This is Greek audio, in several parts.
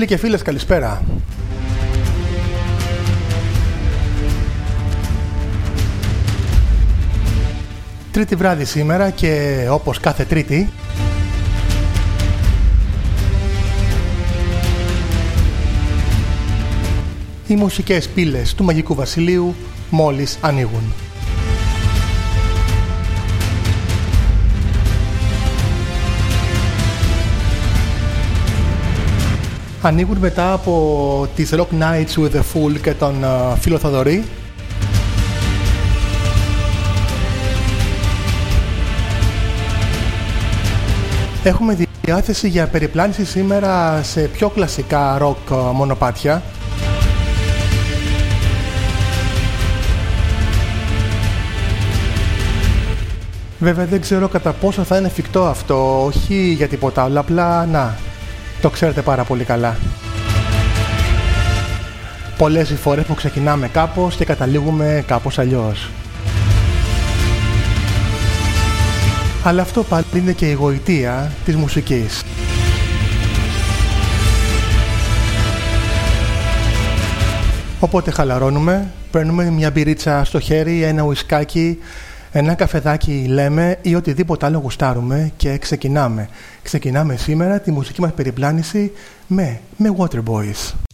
Φίλοι και φίλες καλησπέρα. Τρίτη βράδυ σήμερα και όπως κάθε τρίτη οι μουσικές πύλες του Μαγικού Βασιλείου μόλις ανοίγουν. Ανοίγουν μετά από τις Rock Nights with the Fool και τον uh, φίλο Θοδωρή. Έχουμε διάθεση για περιπλάνηση σήμερα σε πιο κλασικά rock μονοπάτια. Βέβαια δεν ξέρω κατά πόσο θα είναι εφικτό αυτό, όχι για τίποτα άλλο, απλά να, το ξέρετε πάρα πολύ καλά. Πολλές οι φορές που ξεκινάμε κάπως και καταλήγουμε κάπως αλλιώς. Αλλά αυτό πάλι είναι και η γοητεία της μουσικής. Οπότε χαλαρώνουμε, παίρνουμε μια μπυρίτσα στο χέρι, ένα ουισκάκι, ένα καφεδάκι λέμε ή οτιδήποτε άλλο γουστάρουμε και ξεκινάμε. Ξεκινάμε σήμερα τη μουσική μας περιπλάνηση με, με Waterboys.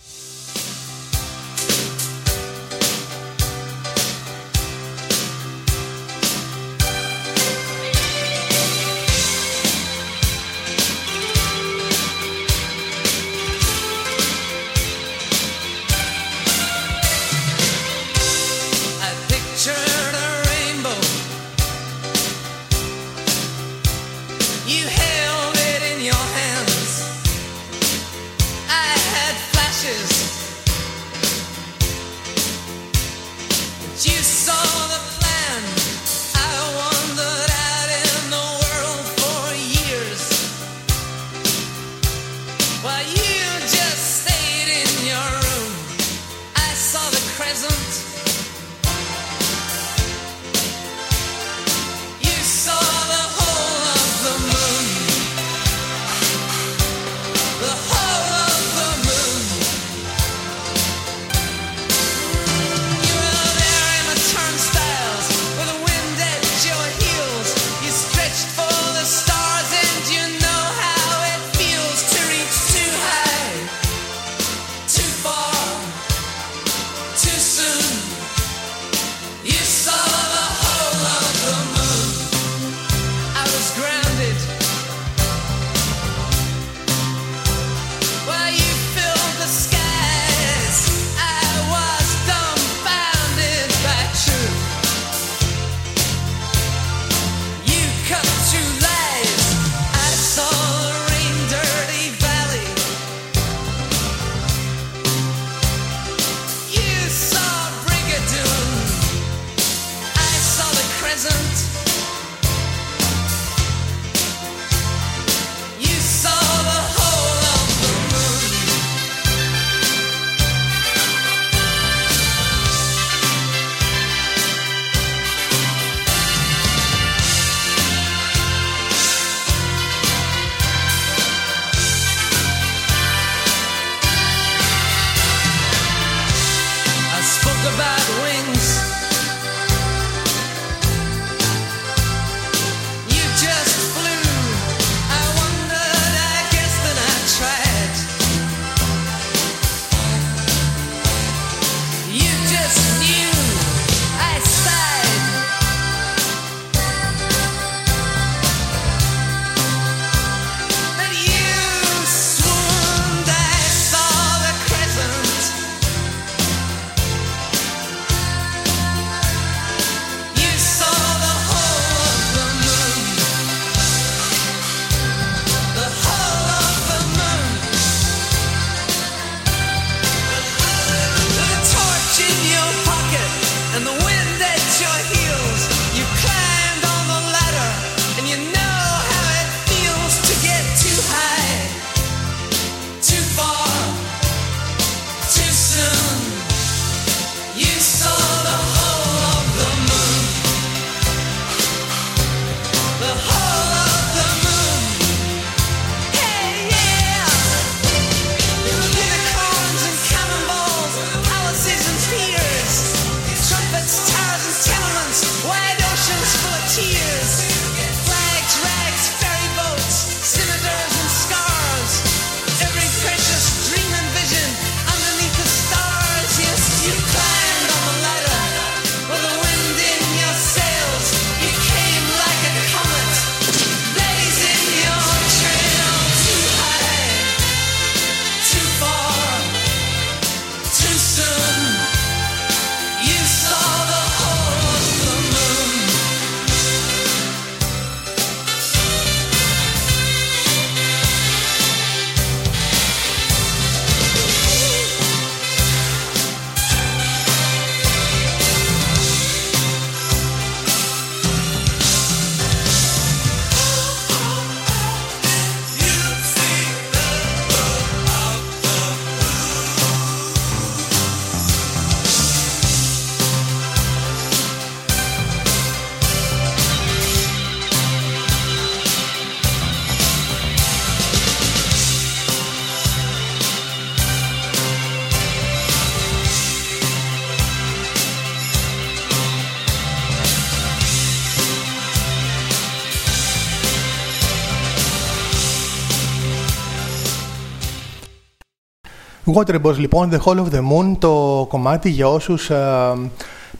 Waterboys λοιπόν, The Hall of the Moon, το κομμάτι για όσους ε,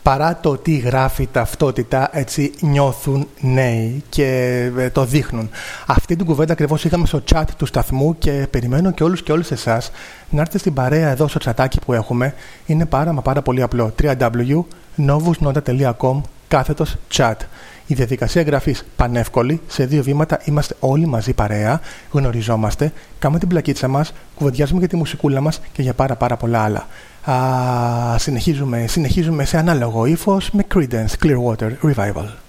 παρά το τι γράφει ταυτότητα έτσι νιώθουν νέοι και ε, το δείχνουν. Αυτή την κουβέντα ακριβώς είχαμε στο chat του σταθμού και περιμένω και όλους και όλες εσάς να έρθετε στην παρέα εδώ στο τσατάκι που έχουμε. Είναι πάρα μα πάρα πολύ απλό. www.novusnota.com κάθετος chat. Η διαδικασία εγγραφής πανεύκολη. Σε δύο βήματα είμαστε όλοι μαζί παρέα, γνωριζόμαστε, κάνουμε την πλακίτσα μας, κουβεντιάζουμε για τη μουσικούλα μας και για πάρα πάρα πολλά άλλα. Α, συνεχίζουμε, συνεχίζουμε σε ανάλογο ύφος με Credence Clearwater Revival.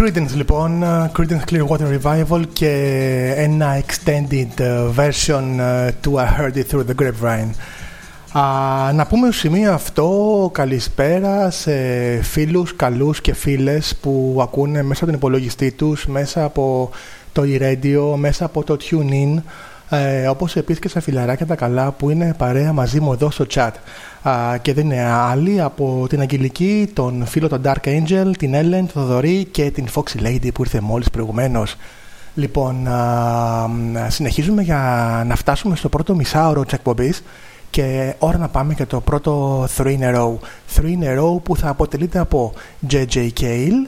Credence λοιπόν, Credence Clearwater Revival και ένα extended version του I Heard It Through the Grapevine. Α, να πούμε στο σημείο αυτό καλησπέρα σε φίλους καλούς και φίλες που ακούνε μέσα από τον υπολογιστή τους, μέσα από το e-radio, μέσα από το TuneIn, ε, όπως επίσης και στα φιλαράκια τα καλά που είναι παρέα μαζί μου εδώ στο chat. Α, και δεν είναι άλλοι από την Αγγελική, τον φίλο τον Dark Angel, την Ellen, τον Θοδωρή και την Foxy Lady που ήρθε μόλις προηγουμένως. Λοιπόν, α, συνεχίζουμε για να φτάσουμε στο πρώτο μισάωρο της εκπομπής και ώρα να πάμε για το πρώτο 3 in a row. 3 in a row που θα αποτελείται από J.J. Cale,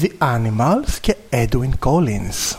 The Animals και Edwin Collins.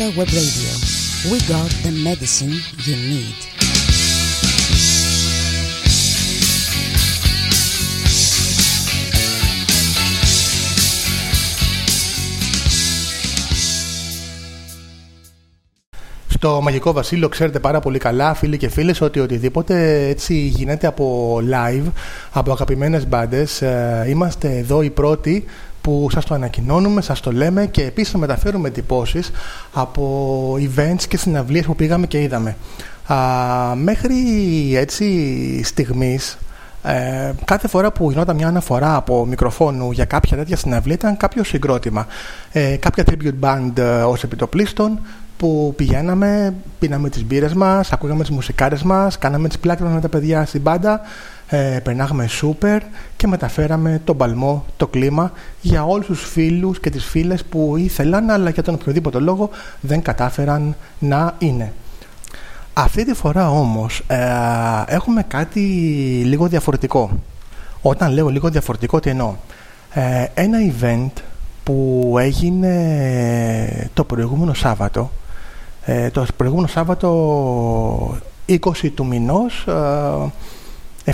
Novus Nota Web Radio. We got the medicine you need. Στο Μαγικό Βασίλειο ξέρετε πάρα πολύ καλά, φίλοι και φίλες, ότι οτιδήποτε έτσι γίνεται από live, από αγαπημένες μπάντες, ε, είμαστε εδώ οι πρώτοι που σας το ανακοινώνουμε, σας το λέμε και επίσης μεταφέρουμε εντυπώσεις από events και συναυλίες που πήγαμε και είδαμε. Α, μέχρι έτσι στιγμής, ε, κάθε φορά που γινόταν μια αναφορά από μικροφόνου για κάποια τέτοια συναυλία ήταν κάποιο συγκρότημα. Ε, κάποια tribute band ε, ως επιτοπλίστων που πηγαίναμε, πίναμε τις μπύρες μας, ακούγαμε τις μουσικάρες μας, κάναμε τις πλάκες με τα παιδιά στην μπάντα ε, περνάγαμε σούπερ και μεταφέραμε τον παλμό, το κλίμα για όλους τους φίλους και τις φίλες που ήθελαν αλλά για τον οποιοδήποτε λόγο δεν κατάφεραν να είναι. Αυτή τη φορά όμως ε, έχουμε κάτι λίγο διαφορετικό. Όταν λέω λίγο διαφορετικό τι εννοώ. Ε, ένα event που έγινε το προηγούμενο Σάββατο ε, το προηγούμενο Σάββατο 20 του μηνός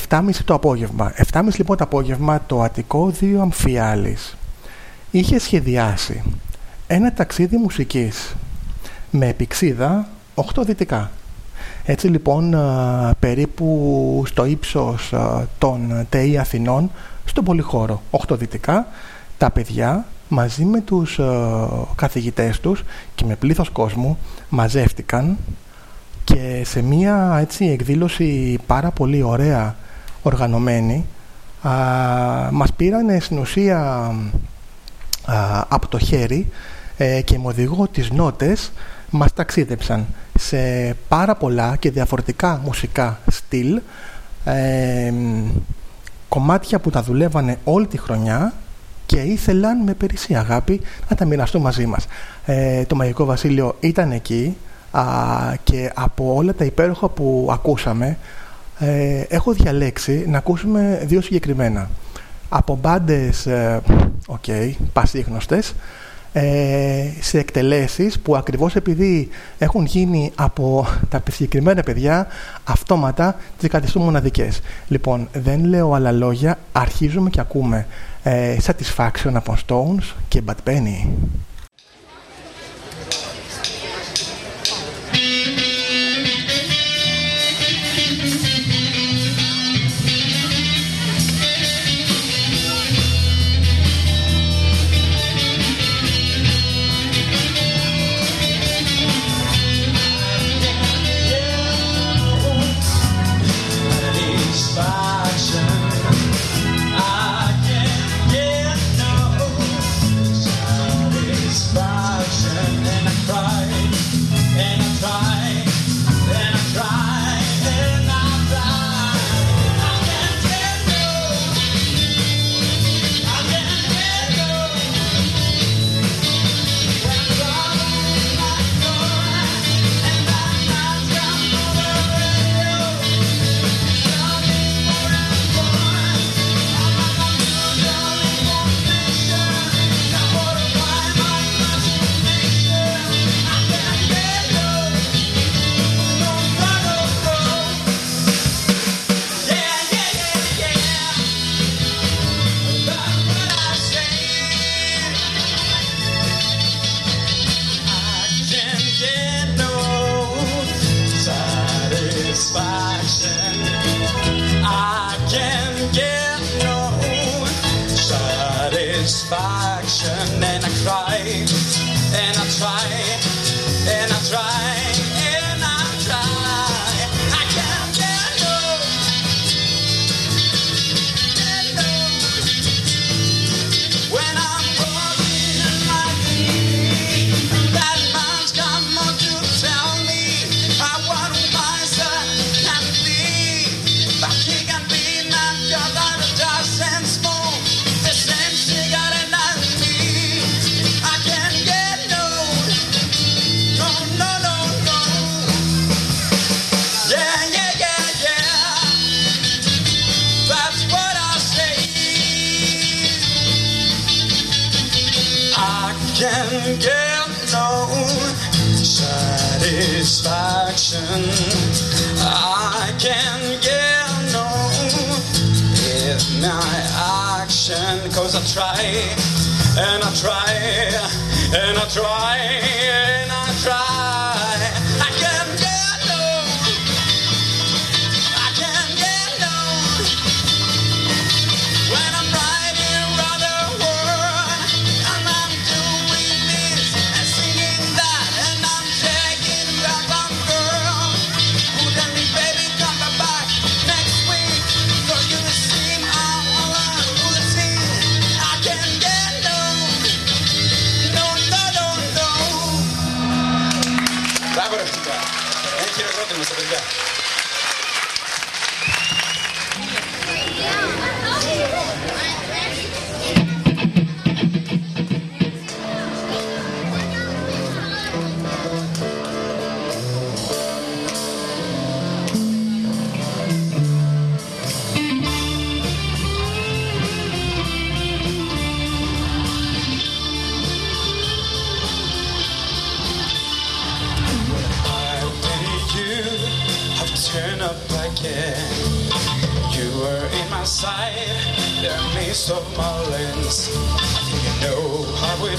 7.30 το απόγευμα. 7.30 λοιπόν το απόγευμα το Αττικό 2 Αμφιάλης είχε σχεδιάσει ένα ταξίδι μουσικής με επιξίδα 8 δυτικά. Έτσι λοιπόν περίπου στο ύψος των ΤΕΙ Αθηνών στον Πολυχώρο 8 δυτικά τα παιδιά μαζί με τους καθηγητές τους και με πλήθος κόσμου μαζεύτηκαν και σε μία έτσι εκδήλωση πάρα πολύ ωραία οργανωμένη α, μας πήραν στην ουσία από το χέρι ε, και με οδηγό τις νότες μας ταξίδεψαν σε πάρα πολλά και διαφορετικά μουσικά στυλ ε, κομμάτια που τα δουλεύανε όλη τη χρονιά και ήθελαν με περισσή αγάπη να τα μοιραστούν μαζί μας. Ε, το Μαγικό Βασίλειο ήταν εκεί και από όλα τα υπέροχα που ακούσαμε ε, έχω διαλέξει να ακούσουμε δύο συγκεκριμένα. Από μπάντες, ε, okay, πασίγνωστες, ε, σε εκτελέσεις που ακριβώς επειδή έχουν γίνει από τα συγκεκριμένα παιδιά αυτόματα τις καθιστούν μοναδικές. Λοιπόν, δεν λέω άλλα λόγια, αρχίζουμε και ακούμε ε, Satisfaction από Stones και Bad Penny. And I try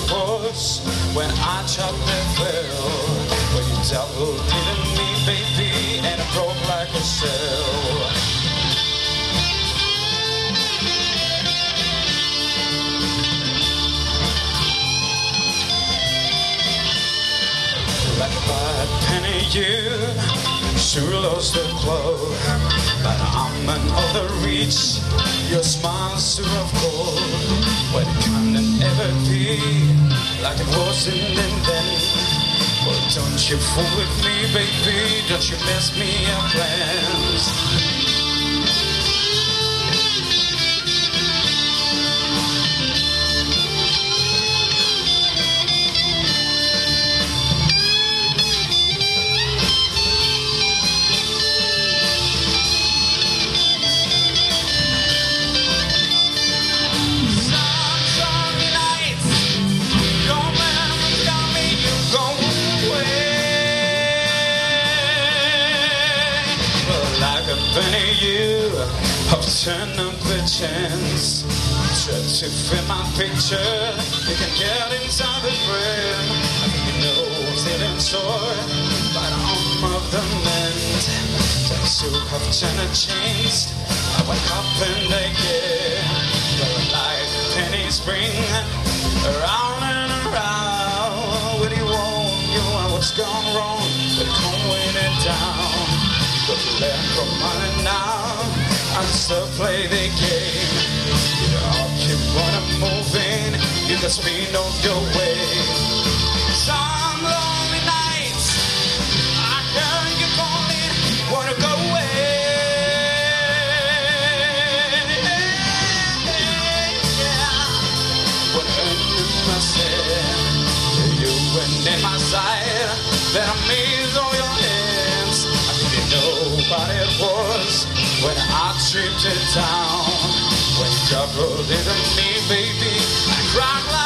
how when I chopped the fell. When you doubled in me, baby, and it broke like a shell. like a bad penny you sure lost the glow but i'm another reach your smile's sure of gold when it can ever be like it was in and then well don't you fool with me baby don't you mess me up plans To fit my picture, you can get inside the frame. I think you know I'm feeling sore, but I'm of the mend. Things you have changed. I wake up and again. Well, like penny spring, around and around. When you want, you know what's gone wrong, but come weighing it down. But learn from mine now, and still play the game. Moving, you can speed on your way. Some lonely nights, I hear you calling, wanna go away. When I knew myself, you went in my side, then I made all your hands. I didn't know what it was when I tripped it down. When me, baby, Rock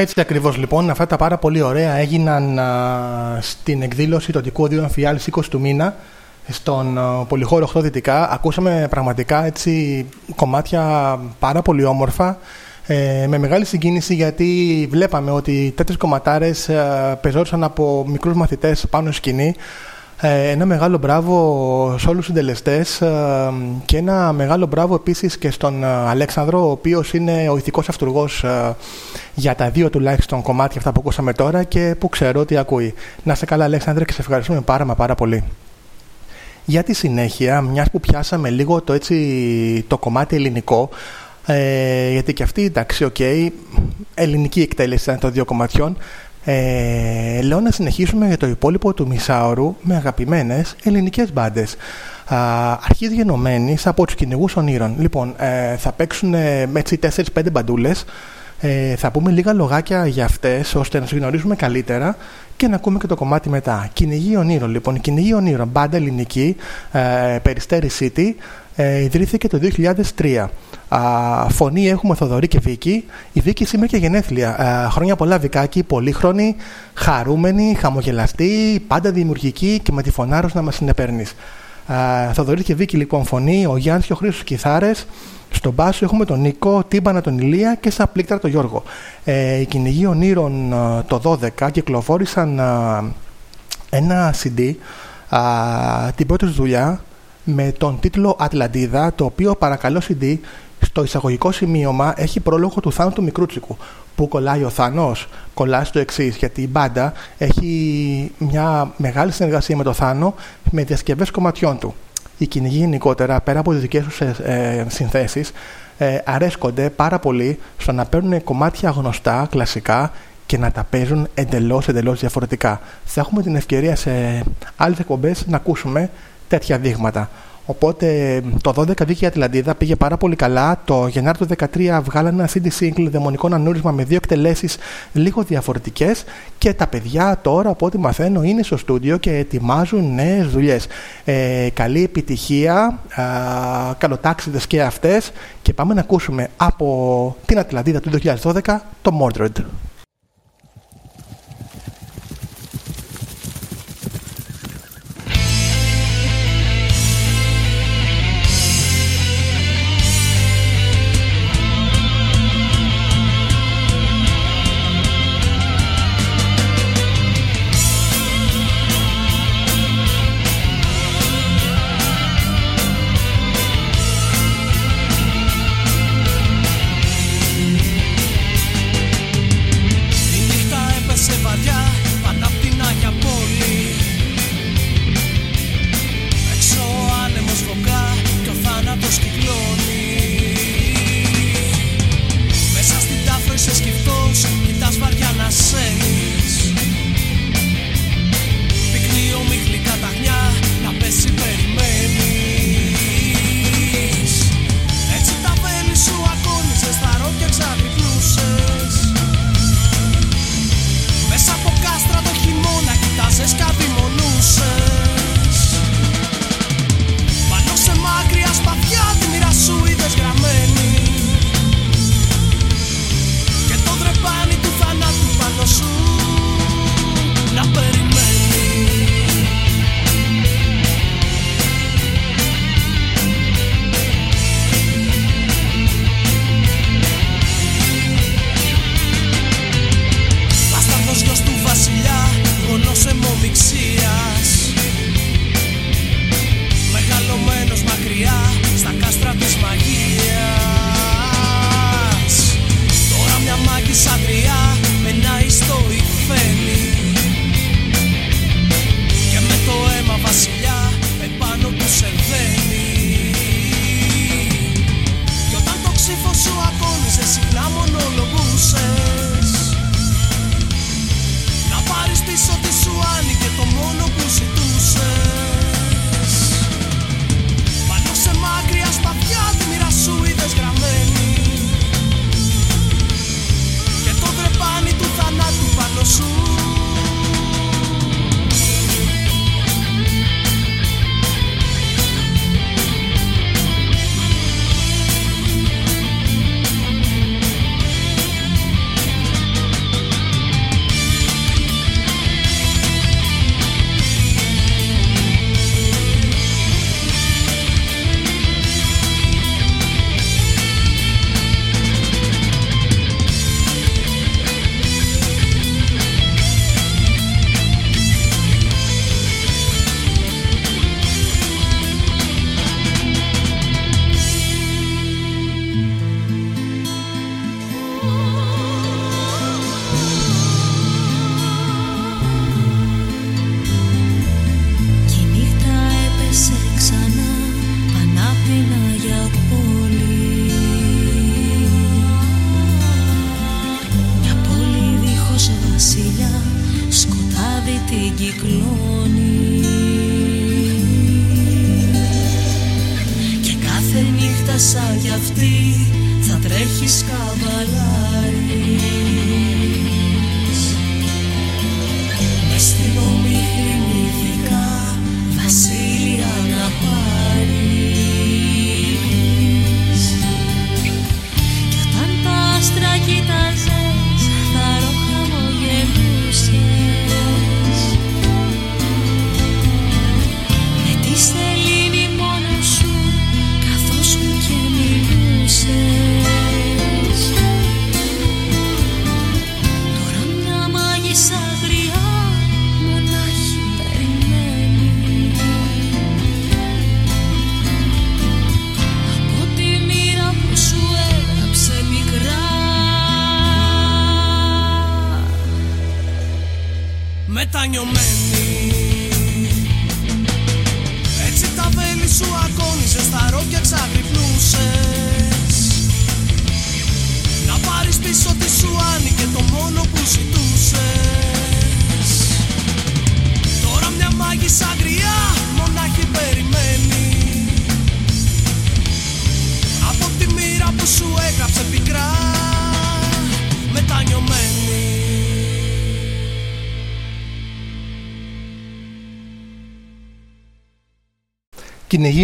Έτσι ακριβώς λοιπόν, αυτά τα πάρα πολύ ωραία έγιναν α, στην εκδήλωση του Αττικού Οδείου Αμφιάλης 20 του μήνα στον α, Πολυχώρο 8 Δυτικά. Ακούσαμε πραγματικά έτσι κομμάτια πάρα πολύ όμορφα ε, με μεγάλη συγκίνηση γιατί βλέπαμε ότι τέτοιες κομματάρες α, πεζόντουσαν από μικρούς μαθητές πάνω σκηνή Ε, ένα μεγάλο μπράβο σε όλους τους συντελεστές ε, και ένα μεγάλο μπράβο επίσης και στον ε, Αλέξανδρο, ο οποίος είναι ο ηθικός αυτούργος για τα δύο τουλάχιστον κομμάτια αυτά που ακούσαμε τώρα και που ξέρω ότι ακούει. Να 'σαι καλά Αλέξανδρε και σε ευχαριστούμε πάρα μα πάρα πολύ. Για τη συνέχεια, μιας που πιάσαμε λίγο το, έτσι, το κομμάτι ελληνικό, ε, γιατί και αυτή, εντάξει, OK, okay, ελληνική εκτέλεση ήταν των δύο κομματιών, ε, λέω να συνεχίσουμε για το υπόλοιπο του μισάωρου με αγαπημένες ελληνικές μπάντες. Αρχής γενομένης από τους κυνηγούς ονείρων. Λοιπόν, ε, θα παίξουν ε, έτσι 4-5 μπαντούλες. Ε, θα πούμε λίγα λογάκια για αυτές ώστε να σου γνωρίζουμε καλύτερα και να ακούμε και το κομμάτι μετά. Κυνηγή ονείρων, λοιπόν. Η Κυνηγή ονείρων, μπάντα ελληνική, ε, Περιστέρη City, ε, ιδρύθηκε το 2003. Α, φωνή έχουμε Θοδωρή και Βίκη. Η Βίκη σήμερα και γενέθλια. Α, χρόνια πολλά Βικάκη, πολύχρονη, χαρούμενη, χαμογελαστή, πάντα δημιουργική και με τη φωνάρος να μας συνεπέρνεις. Θοδωρή και Βίκη λοιπόν φωνή, ο Γιάννης και ο Χρήστος κιθάρες. Στον μπάσο έχουμε τον Νίκο, Τίμπανα τον Ηλία και στα πλήκτρα τον Γιώργο. Ε, οι κυνηγοί ονείρων το 12 κυκλοφόρησαν ένα CD την πρώτη δουλειά με τον τίτλο Ατλαντίδα, το οποίο παρακαλώ CD στο εισαγωγικό σημείωμα έχει πρόλογο του Θάνου του Μικρούτσικου. Που κολλάει ο Θάνος, κολλάει στο εξής, γιατί η μπάντα έχει μια μεγάλη συνεργασία με τον Θάνο με διασκευές κομματιών του. Οι κυνηγοί γενικότερα, πέρα από τις δικές τους ε, ε συνθέσεις, ε, αρέσκονται πάρα πολύ στο να παίρνουν κομμάτια γνωστά, κλασικά και να τα παίζουν εντελώς, εντελώς διαφορετικά. Θα έχουμε την ευκαιρία σε άλλες εκπομπές να ακούσουμε τέτοια δείγματα. Οπότε το 12 βγήκε η Ατλαντίδα, πήγε πάρα πολύ καλά. Το Γενάρη του 2013 βγάλανε ένα CD single δαιμονικό ανούρισμα με δύο εκτελέσεις λίγο διαφορετικές. Και τα παιδιά τώρα, από ό,τι μαθαίνω, είναι στο στούντιο και ετοιμάζουν νέες δουλειές. Ε, καλή επιτυχία, καλοτάξιδες και αυτές. Και πάμε να ακούσουμε από την Ατλαντίδα του 2012 το Mordred.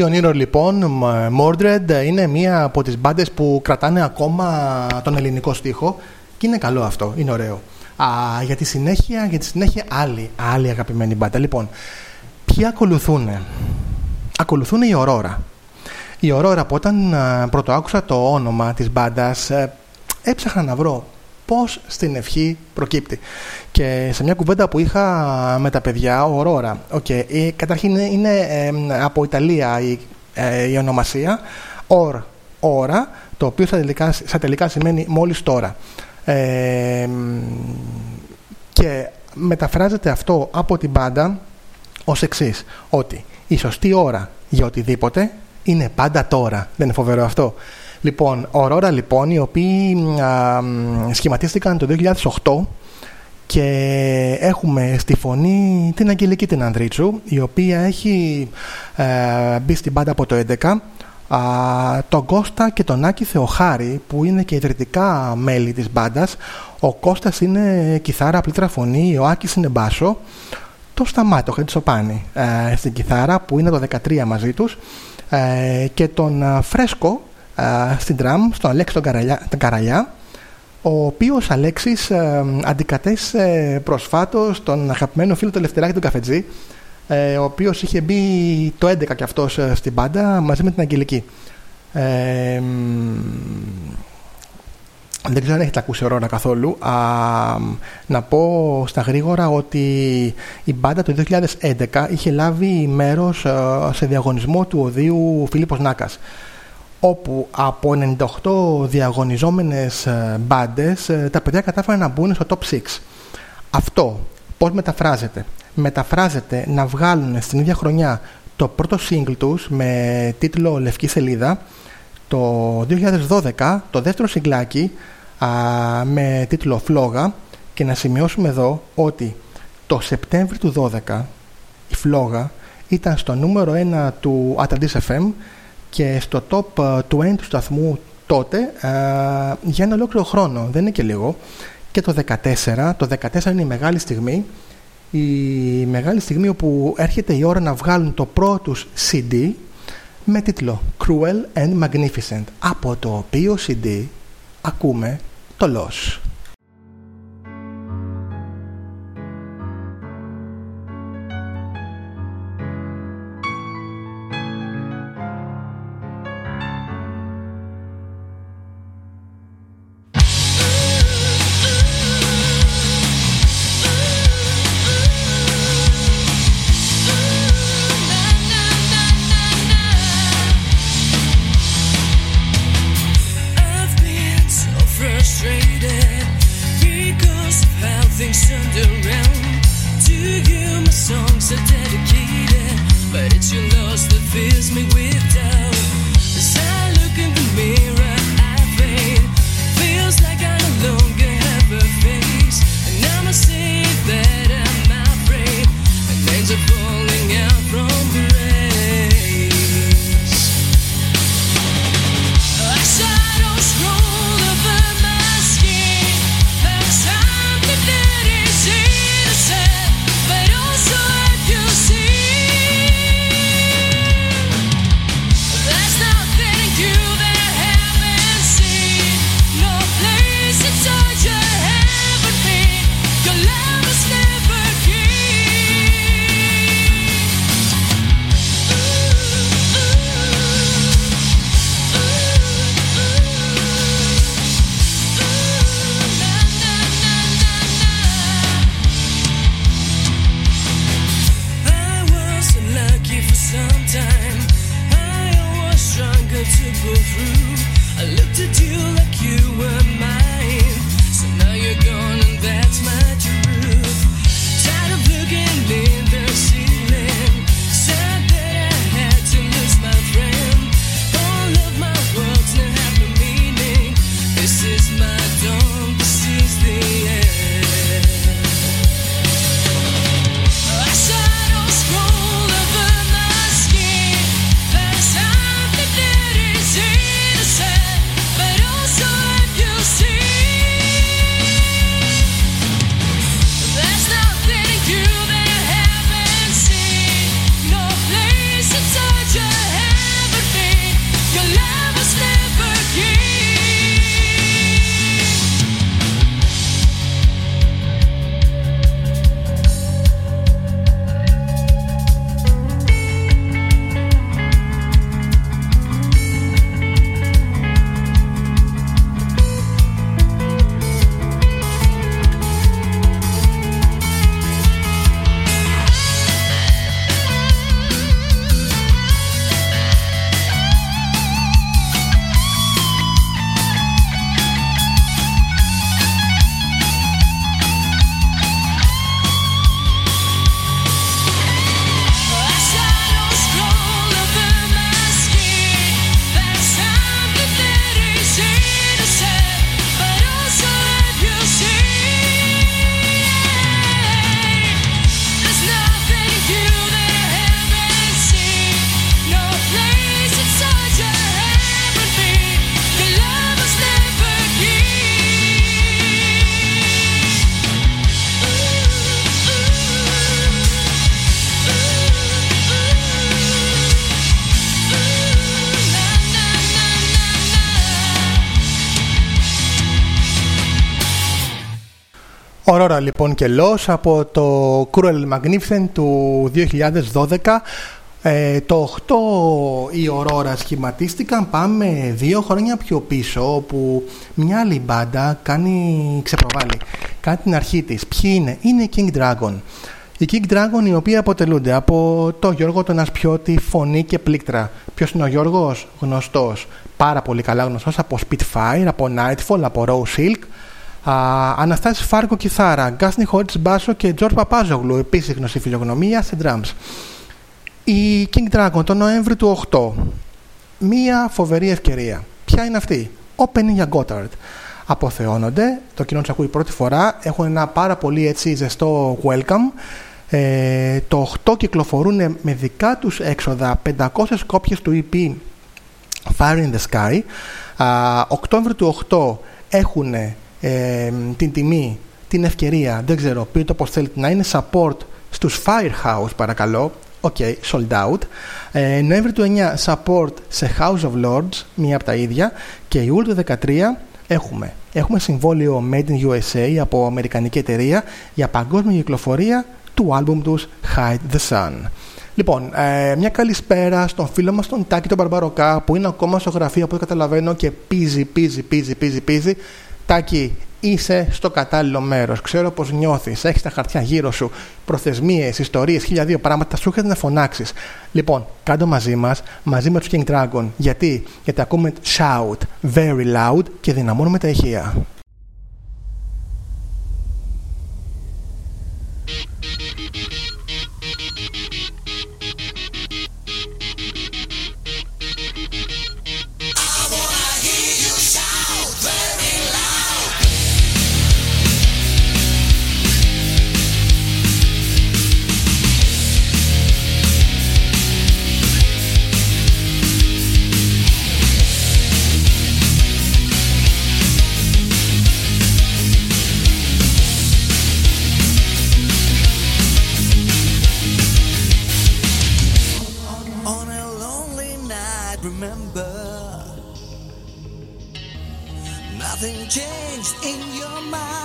Κυνηγή ονείρο λοιπόν, Mordred είναι μία από τις μπάντες που κρατάνε ακόμα τον ελληνικό στίχο και είναι καλό αυτό, είναι ωραίο. Α, για τη συνέχεια, για τη συνέχεια άλλη, άλλη αγαπημένη μπάντα. Λοιπόν, ποιοι ακολουθούν. Ακολουθούν η Ορόρα. Η Ορόρα που όταν πρώτο άκουσα το όνομα της μπάντας ε, έψαχνα να βρω πώς στην ευχή προκύπτει. Και σε μια κουβέντα που είχα με τα παιδιά, Ορόρα, okay, καταρχήν είναι, από Ιταλία η, ε, η ονομασία, Or, ώρα, το οποίο στα τελικά, στα τελικά σημαίνει μόλις τώρα. Ε, και μεταφράζεται αυτό από την πάντα ως εξής ότι η σωστή ώρα για οτιδήποτε είναι πάντα τώρα. Δεν είναι φοβερό αυτό; Λοιπόν, Aurora λοιπόν, οι οποίοι α, σχηματίστηκαν το 2008 και έχουμε στη φωνή την Αγγελική την Ανδρίτσου, η οποία έχει ε, μπει στην πάντα από το 2011, α, τον Κώστα και τον Άκη Θεοχάρη, που είναι και ιδρυτικά μέλη της μπάντας. Ο Κώστας είναι κιθάρα, πλήτρα φωνή, ο Άκης είναι μπάσο, το Σταμάτο, Χεντσοπάνη ε, στην κιθάρα, που είναι το 13 μαζί τους, ε, και τον Φρέσκο, στην τραμ, στον Αλέξη τον Καραλιά, τον Καραλιά ο οποίος Αλέξης ε, αντικατέστησε προσφάτως τον αγαπημένο φίλο του Λευτεράκη του Καφετζή ε, ο οποίος είχε μπει το 11 και αυτός ε, στην πάντα μαζί με την Αγγελική. Ε, δεν ξέρω αν έχετε ακούσει ορόνα καθόλου. Α, να πω στα γρήγορα ότι η μπάντα το 2011 είχε λάβει μέρος σε διαγωνισμό του οδείου Φίλιππος Νάκας όπου από 98 διαγωνιζόμενες ε, μπάντες ε, τα παιδιά κατάφεραν να μπουν στο top 6. Αυτό πώς μεταφράζεται; Μεταφράζεται να βγάλουν στην ίδια χρονιά το πρώτο single τους με τίτλο «Λευκή σελίδα» το 2012 το δεύτερο συγκλάκι με τίτλο «Φλόγα» και να σημειώσουμε εδώ ότι το Σεπτέμβριο του 2012 η Φλόγα ήταν στο νούμερο 1 του Atlantis FM και στο top 20 ε, του σταθμού τότε ε, για ένα ολόκληρο χρόνο, δεν είναι και λίγο. Και το 14, το 14 είναι η μεγάλη στιγμή, η μεγάλη στιγμή όπου έρχεται η ώρα να βγάλουν το πρώτο τους CD με τίτλο Cruel and Magnificent, από το οποίο CD ακούμε το Loss. Aurora λοιπόν και Loss από το Cruel Magnificent του 2012 ε, το 8 η Aurora σχηματίστηκαν πάμε δύο χρόνια πιο πίσω όπου μια άλλη μπάντα κάνει ξεπροβάλλει κάνει την αρχή της ποιοι είναι, είναι η King Dragon οι King Dragon οι οποίοι αποτελούνται από το Γιώργο τον Ασπιώτη, φωνή και πλήκτρα. Ποιος είναι ο Γιώργος; Γνωστός. Πάρα πολύ καλά γνωστός από Spitfire, από Nightfall, από Rose Silk. Αναστάσης Φάρκο κιθάρα, Γκάσνη Χόριτς μπάσο και Τζορτ Παπάζογλου, επίσης γνωστή φιλογνωμία σε drums. Η King Dragon το Νοέμβρη του 8. Μία φοβερή ευκαιρία. Ποια είναι αυτή; Opening για Gotthard αποθεώνονται. Το κοινό τους ακούει πρώτη φορά. Έχουν ένα πάρα πολύ έτσι ζεστό welcome. Ε, το 8 κυκλοφορούν με δικά τους έξοδα 500 κόπιες του EP Fire in the Sky. Α, Οκτώβριο του 8 έχουν ε, την τιμή, την ευκαιρία, δεν ξέρω, πείτε το πώς θέλετε, να είναι support στους Firehouse παρακαλώ. OK, okay, sold out. Ε, Νοέμβριο του 9 support σε House of Lords, μία από τα ίδια. Και Ιούλιο του 13 έχουμε. Έχουμε συμβόλαιο Made in USA από αμερικανική εταιρεία για παγκόσμια κυκλοφορία του άλμπουμ τους Hide the Sun. Λοιπόν, ε, μια καλησπέρα στον φίλο μας τον Τάκη τον Μπαρμπαροκά που είναι ακόμα στο γραφείο από ό,τι καταλαβαίνω και πήζει, πήζει, πήζει, πήζει, πήζει. Τάκη, είσαι στο κατάλληλο μέρος. Ξέρω πως νιώθεις, έχεις τα χαρτιά γύρω σου, προθεσμίες, ιστορίες, χίλια δύο πράγματα, σου έρχεται να φωνάξεις. Λοιπόν, κάτω μαζί μας, μαζί με τους King Dragon. Γιατί, γιατί ακούμε shout very loud και δυναμώνουμε τα ηχεία. Nothing changed in your mind.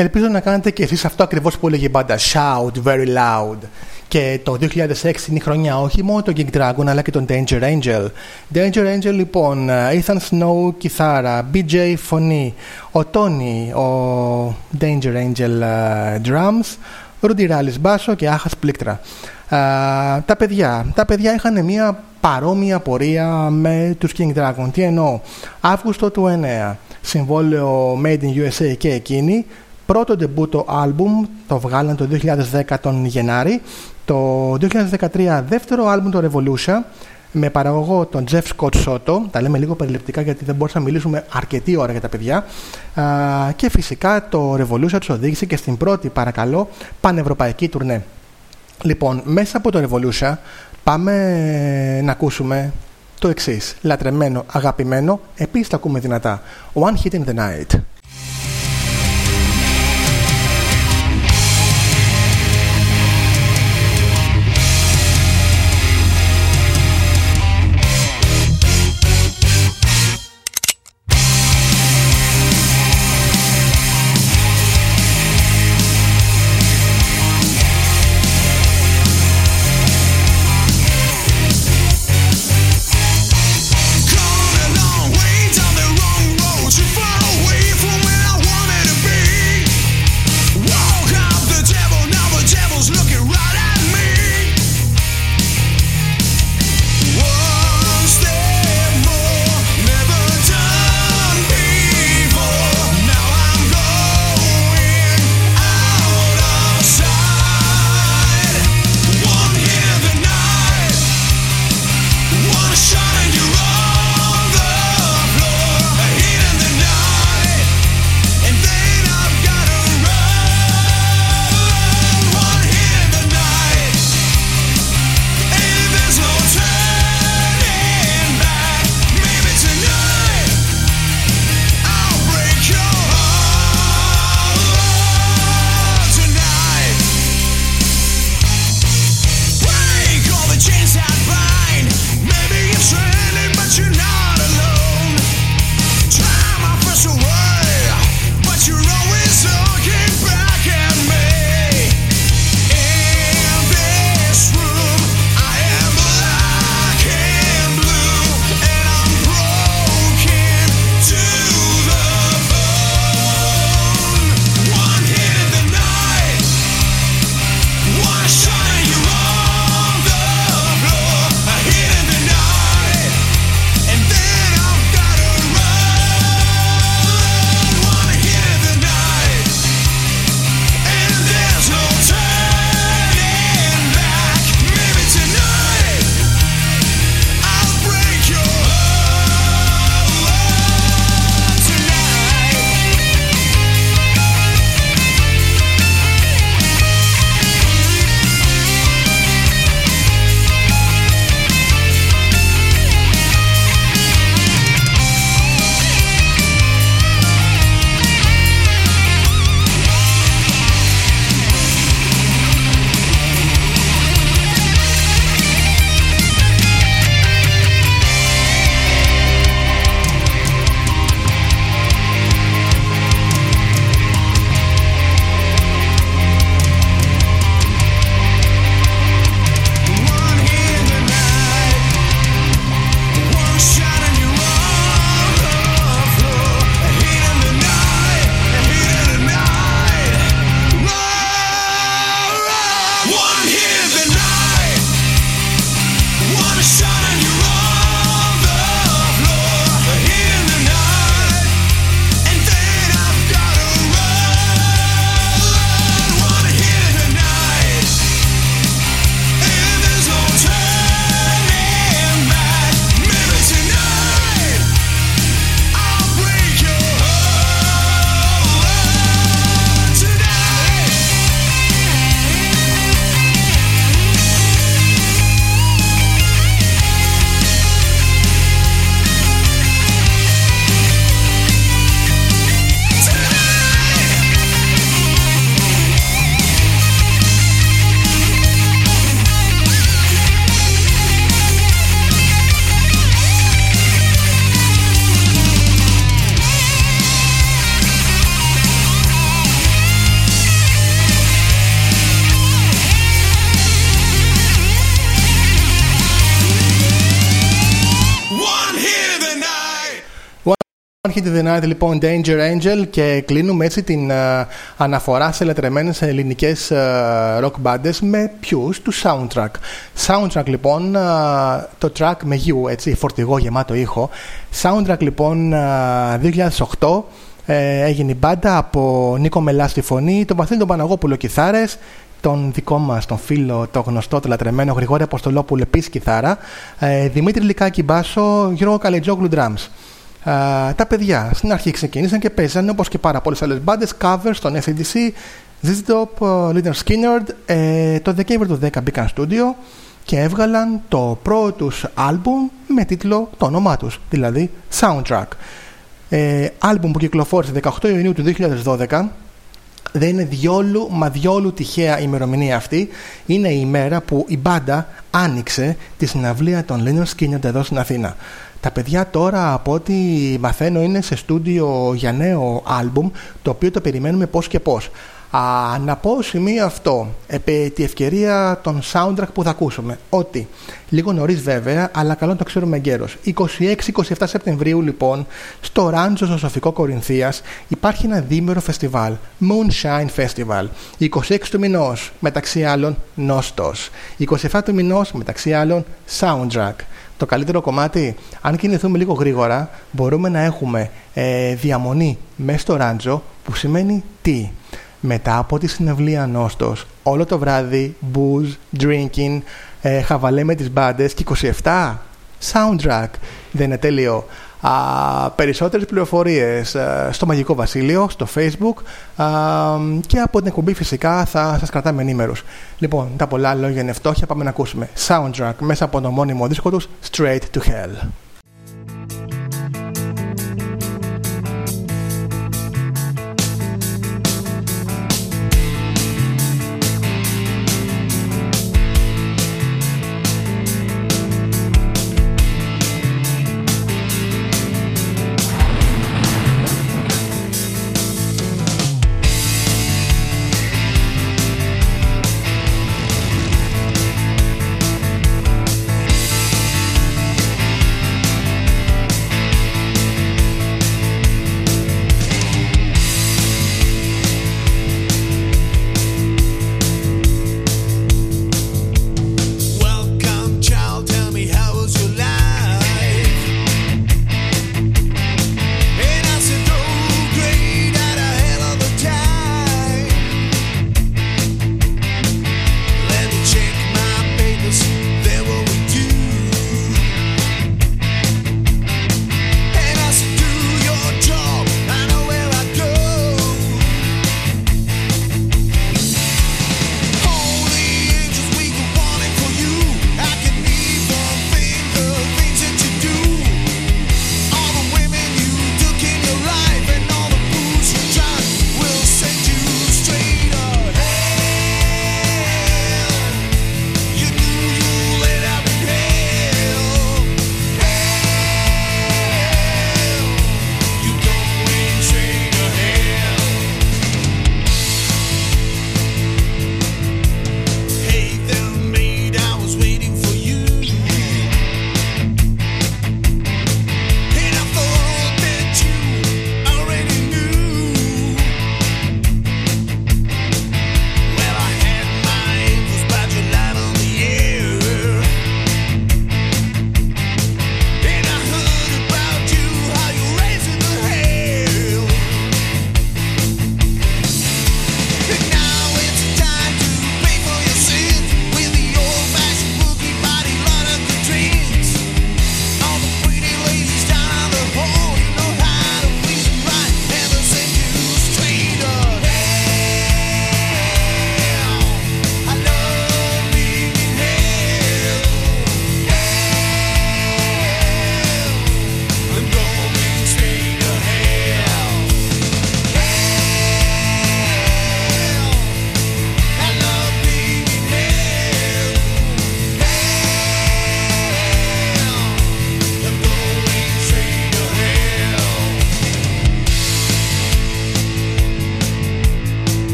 Ελπίζω να κάνετε και εσείς αυτό ακριβώς που έλεγε η μπάντα Shout very loud. Και το 2006 είναι η χρονιά όχι μόνο τον King Dragon αλλά και τον Danger Angel. Danger Angel λοιπόν, Ethan Snow κιθάρα, BJ φωνή, ο Tony ο Danger Angel ε, drums, Rudy Rallis μπάσο και Άχας πλήκτρα. Ε, τα παιδιά, τα παιδιά είχαν μια παρόμοια πορεία με τους King Dragon. Τι εννοώ, Αύγουστο του 9, συμβόλαιο Made in USA και εκείνη, πρώτο ντεμπούτο άλμπουμ, το βγάλαν το 2010 τον Γενάρη, το 2013 δεύτερο άλμπουμ το Revolution, με παραγωγό τον Jeff Scott Soto, τα λέμε λίγο περιληπτικά γιατί δεν μπορούσαμε να μιλήσουμε αρκετή ώρα για τα παιδιά και φυσικά το Revolution τους οδήγησε και στην πρώτη παρακαλώ πανευρωπαϊκή τουρνέ. Λοιπόν, μέσα από το Revolution πάμε να ακούσουμε το εξής. Λατρεμένο, αγαπημένο, επίσης το ακούμε δυνατά. One Hit in the Night. Hit the Night λοιπόν Danger Angel και κλείνουμε έτσι την uh, αναφορά σε λατρεμένες ελληνικές uh, rock bands με ποιους, τους Soundtrack. Soundtrack λοιπόν, uh, το track με γιου, έτσι, φορτηγό γεμάτο ήχο. Soundtrack λοιπόν 2008 ε, έγινε η μπάντα από Νίκο Μελά στη φωνή, τον Βαθύνη τον Παναγόπουλο κιθάρες, τον δικό μας τον φίλο, το γνωστό, το λατρεμένο Γρηγόρη Αποστολόπουλο επίσης κιθάρα, ε, Δημήτρη Λικάκη Μπάσο, Γιώργο Καλετζόγλου Drums. Ε, τα παιδιά στην αρχή ξεκίνησαν και παίζανε όπως και πάρα πολλές άλλες μπάντες, covers στον FDC, ZZ Top, Leader Skinner. Ε, το Δεκέμβριο του 10 μπήκαν στούντιο και έβγαλαν το πρώτο τους άλμπουμ με τίτλο το όνομά τους, δηλαδή Soundtrack ε, άλμπουμ που κυκλοφόρησε 18 Ιουνίου του 2012 δεν είναι διόλου μα διόλου τυχαία η ημερομηνία αυτή είναι η ημέρα που η μπάντα άνοιξε τη συναυλία των Leonard Skinner εδώ στην Αθήνα τα παιδιά τώρα από ό,τι μαθαίνω είναι σε στούντιο για νέο άλμπουμ το οποίο το περιμένουμε πώς και πώς Α, να πω σημείο αυτό, επί τη ευκαιρία των soundtrack που θα ακούσουμε, ότι λίγο νωρίς βέβαια, αλλά καλό να το ξέρουμε εγκαίρως. 26-27 Σεπτεμβρίου λοιπόν, στο Ράντζο στο Σοφικό Κορινθίας υπάρχει ένα δίμερο φεστιβάλ, Moonshine Festival. 26 του μηνός, μεταξύ άλλων, Νόστο. 27 του μηνός, μεταξύ άλλων, Soundtrack. Το καλύτερο κομμάτι, αν κινηθούμε λίγο γρήγορα, μπορούμε να έχουμε ε, διαμονή μέσα στο Ράντζο, που σημαίνει τι; Μετά από τη συναυλία Νόστος, όλο το βράδυ, booze, drinking, ε, χαβαλέ με τις μπάντες και 27 soundtrack. Δεν είναι τέλειο. Α, περισσότερες πληροφορίες ε, στο Μαγικό Βασίλειο, στο facebook και από την εκπομπή φυσικά θα σας κρατάμε ενήμερους. Λοιπόν, τα πολλά λόγια είναι φτώχεια, πάμε να ακούσουμε soundtrack μέσα από το μόνιμο δίσκο τους Straight to Hell.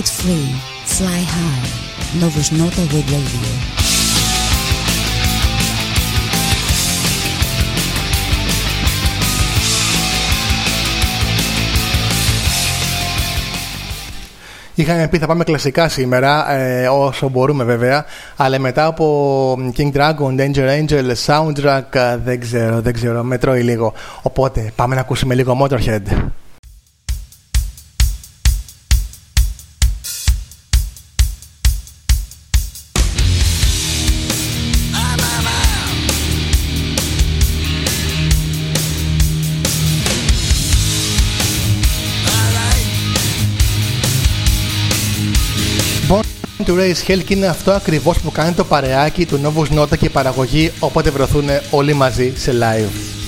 Ride free, fly high. Novus Nota Web Radio. Είχαμε πει θα πάμε κλασικά σήμερα, ε, όσο μπορούμε βέβαια, αλλά μετά από King Dragon, Danger Angel, soundtrack, ε, δεν ξέρω, δεν ξέρω, μετρώει λίγο. Οπότε πάμε να ακούσουμε λίγο Motorhead. To Raise Hell και είναι αυτό ακριβώς που κάνει το παρεάκι του Novus Nota και η παραγωγή όποτε βρεθούν όλοι μαζί σε live.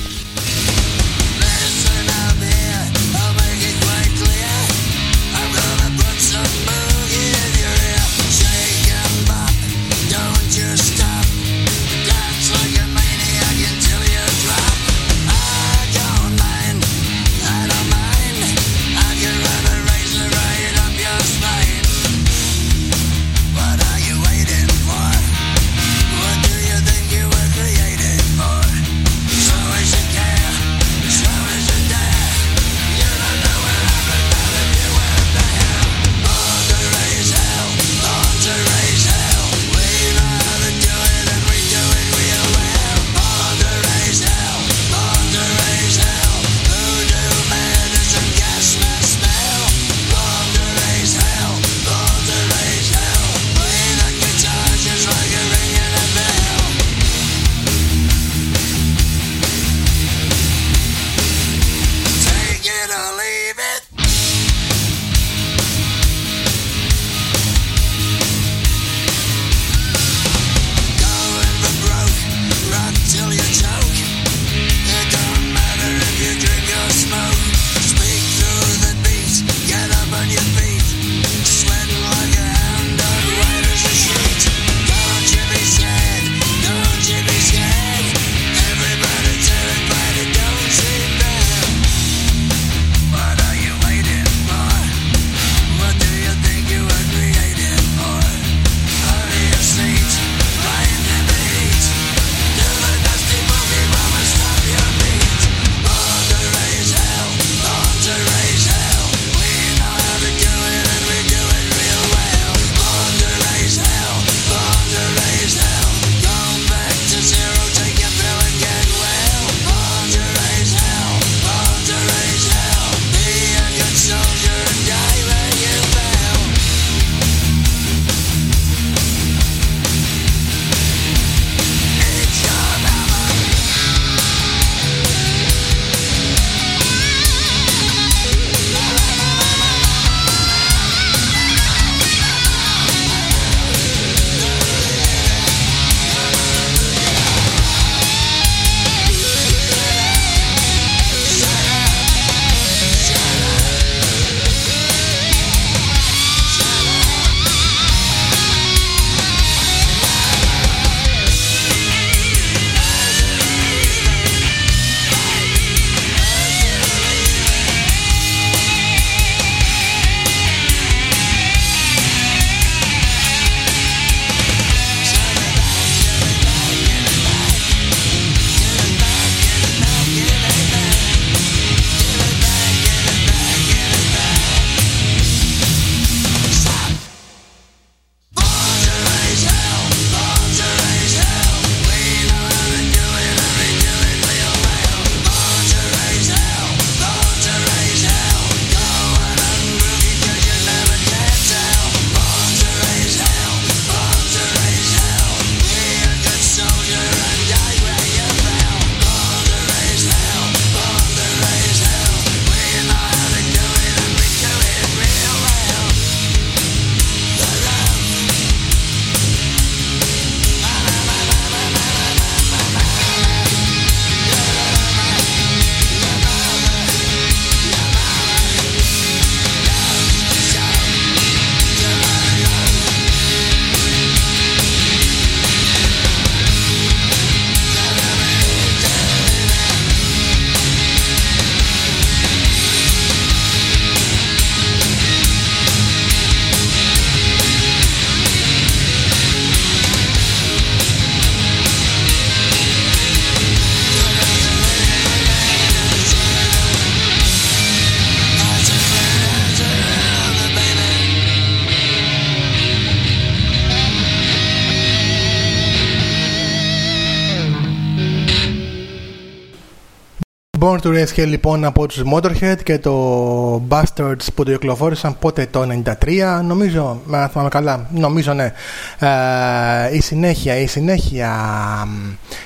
Born to Race Hell λοιπόν από τους Motorhead και το Bastards που το κυκλοφόρησαν πότε το 93 νομίζω, με θυμάμαι καλά, νομίζω ναι. Ε, η συνέχεια, η συνέχεια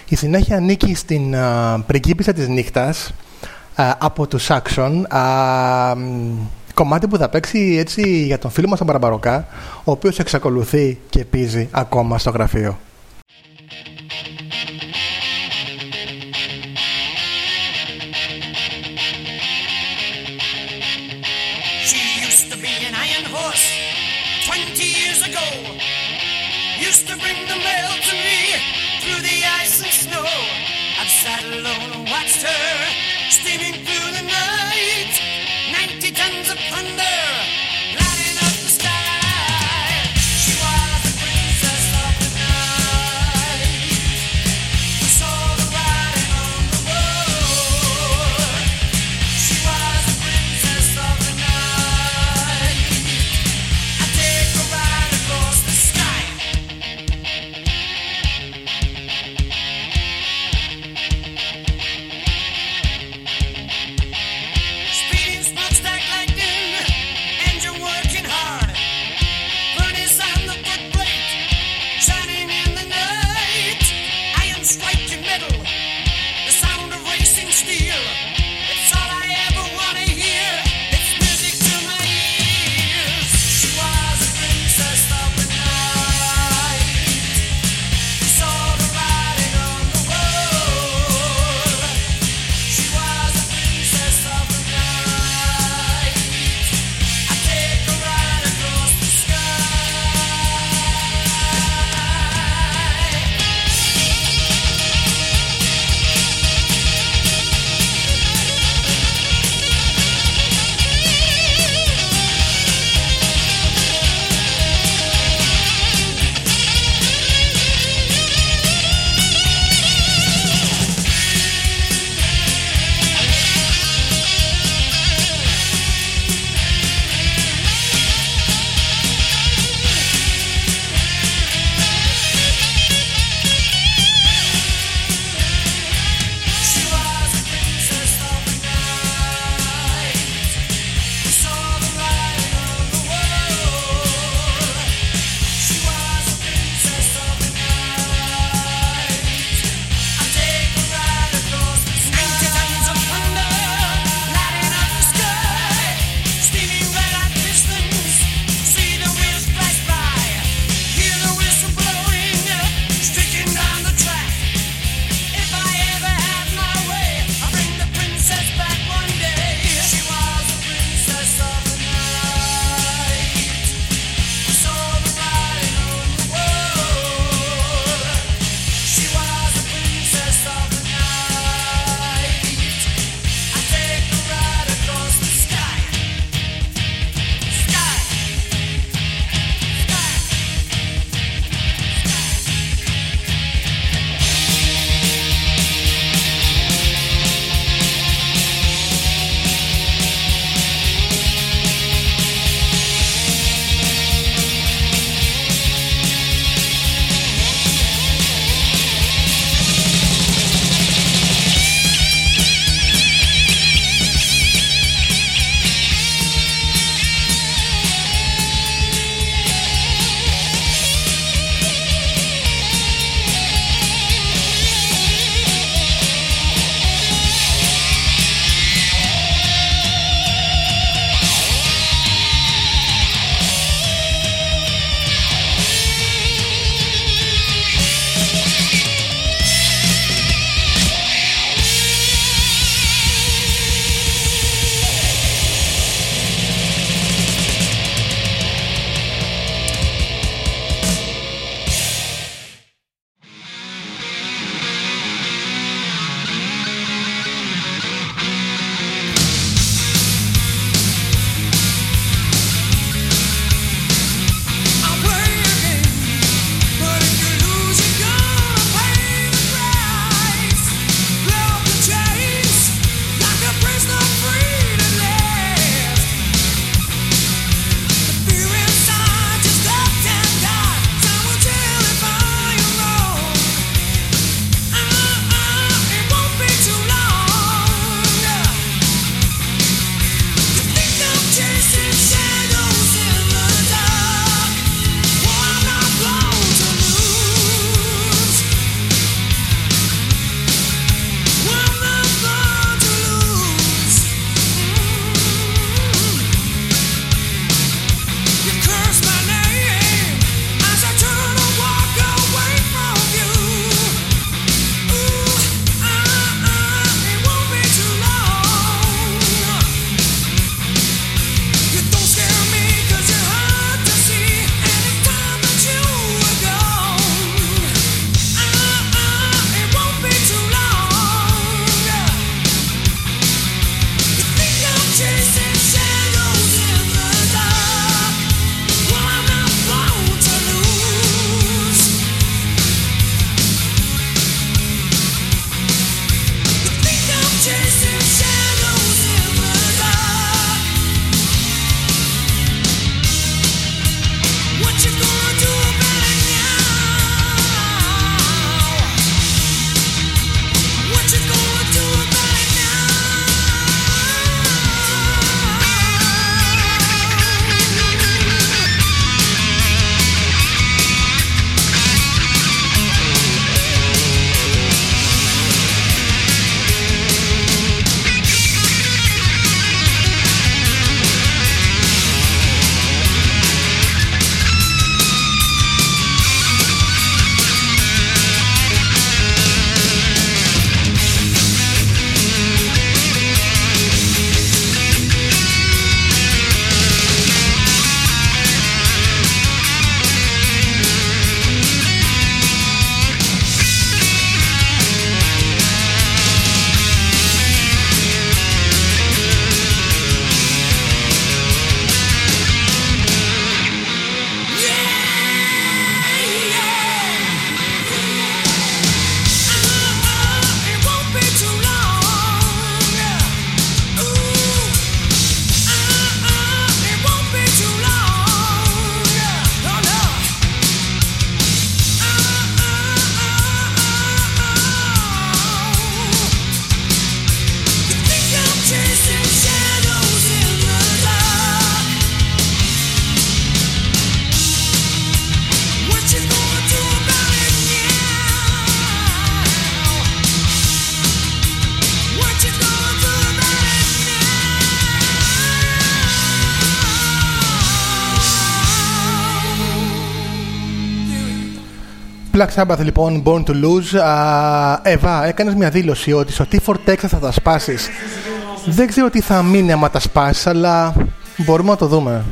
η συνέχεια ανήκει στην uh, πριγκίπισσα της νύχτας uh, από τους Saxon uh, κομμάτι που θα παίξει έτσι για τον φίλο μας τον Παραμπαροκά ο οποίος εξακολουθεί και πίζει ακόμα στο γραφείο Black Sabbath λοιπόν, Born to Lose. Εβά, έκανες μια δήλωση ότι στο T4 Texas θα τα σπάσεις. Δεν ξέρω τι θα μείνει άμα τα σπάσεις, αλλά μπορούμε να το δούμε.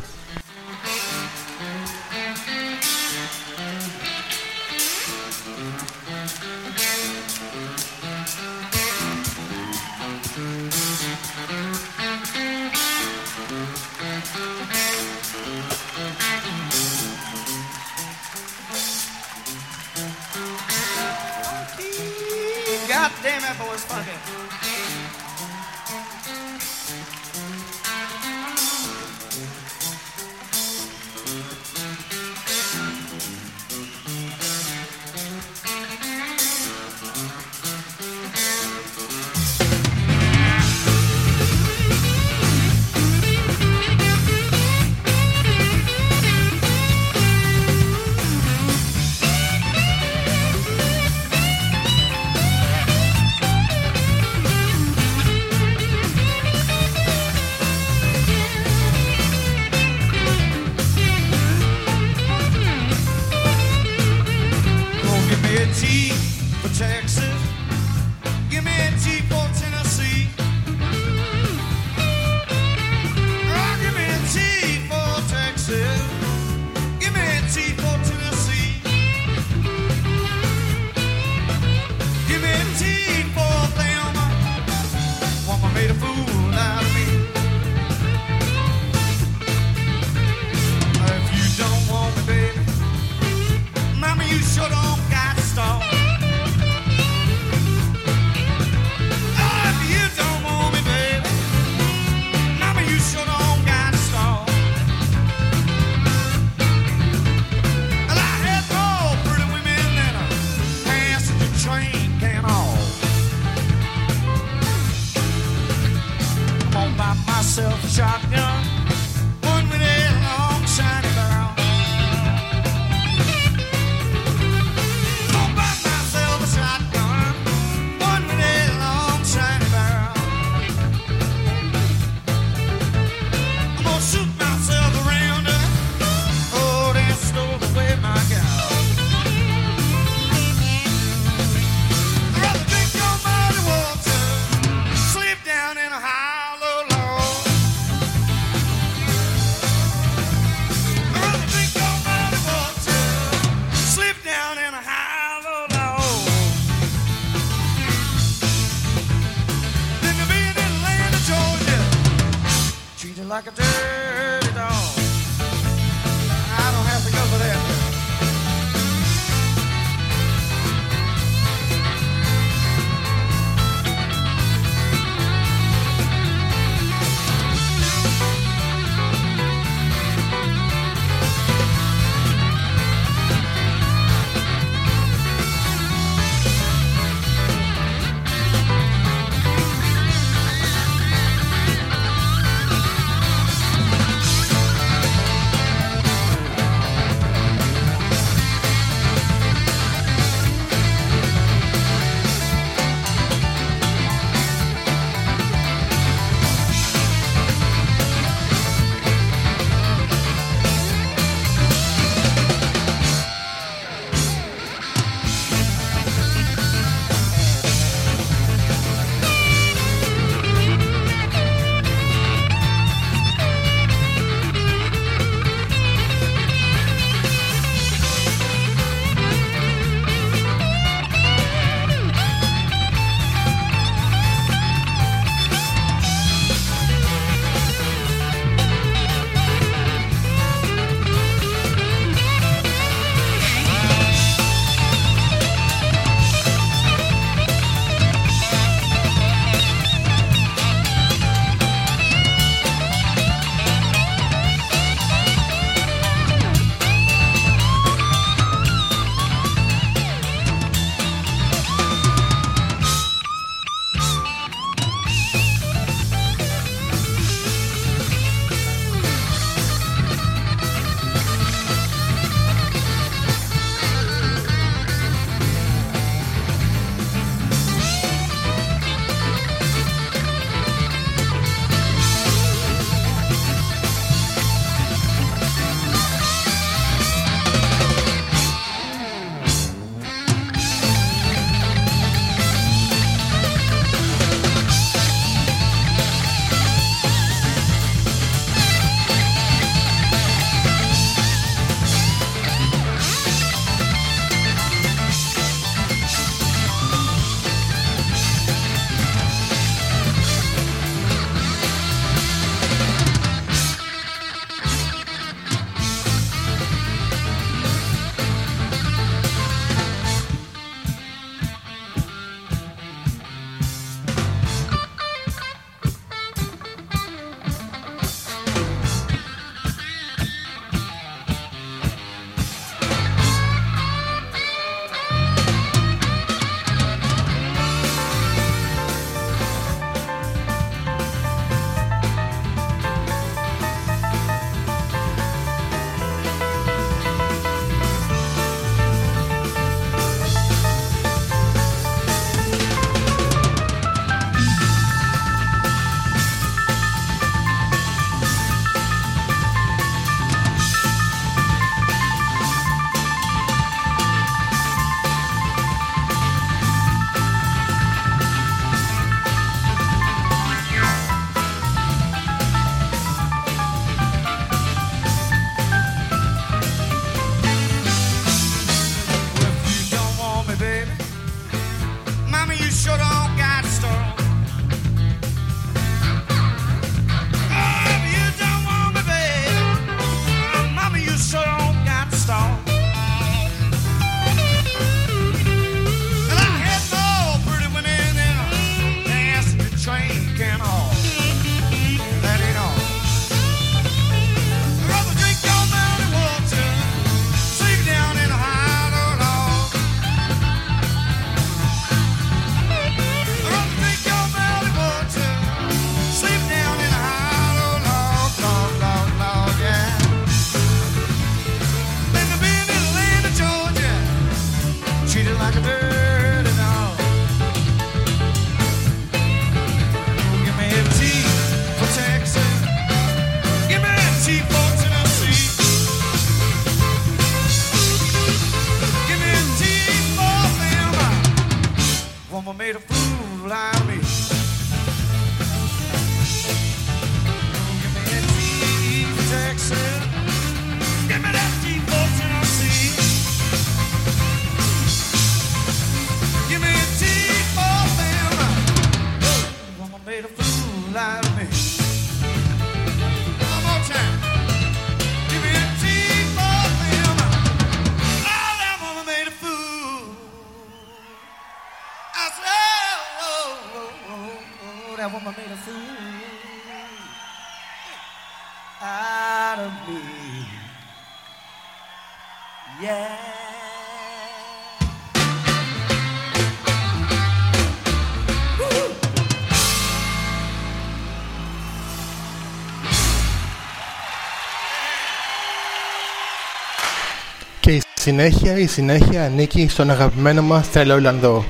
Συνέχεια, η συνέχεια ανήκει στον αγαπημένο μας Θέλω Ολλανδό.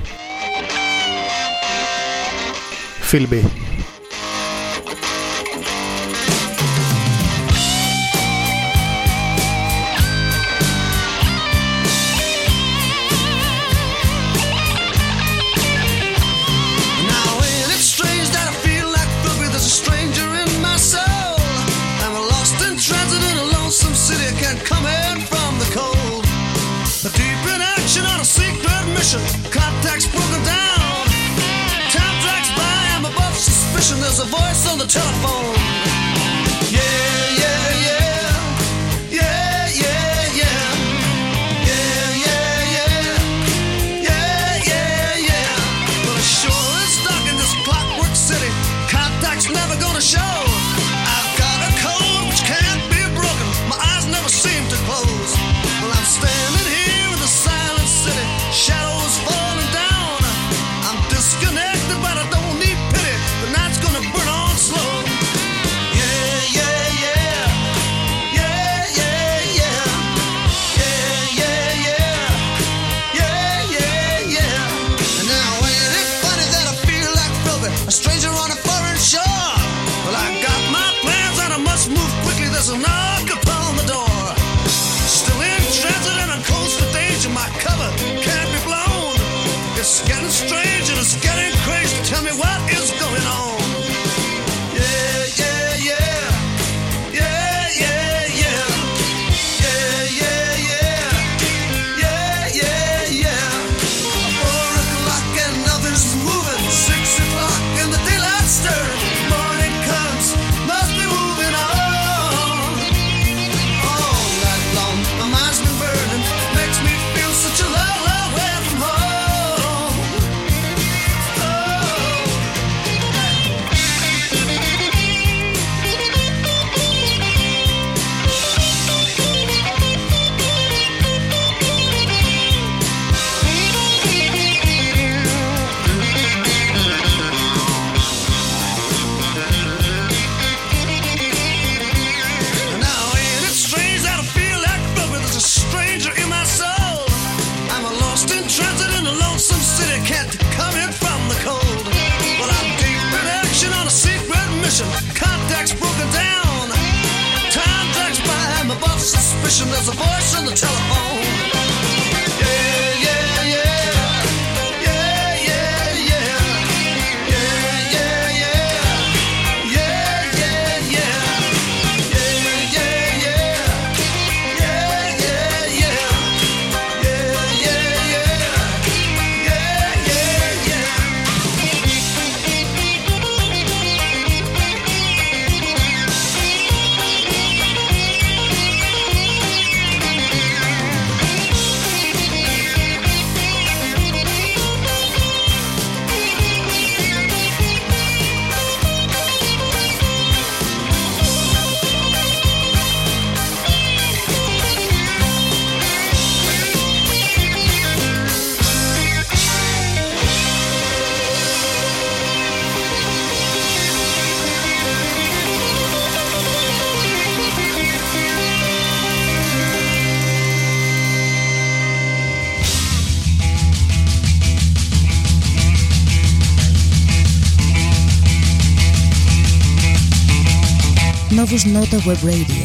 Novus Nota Web Radio.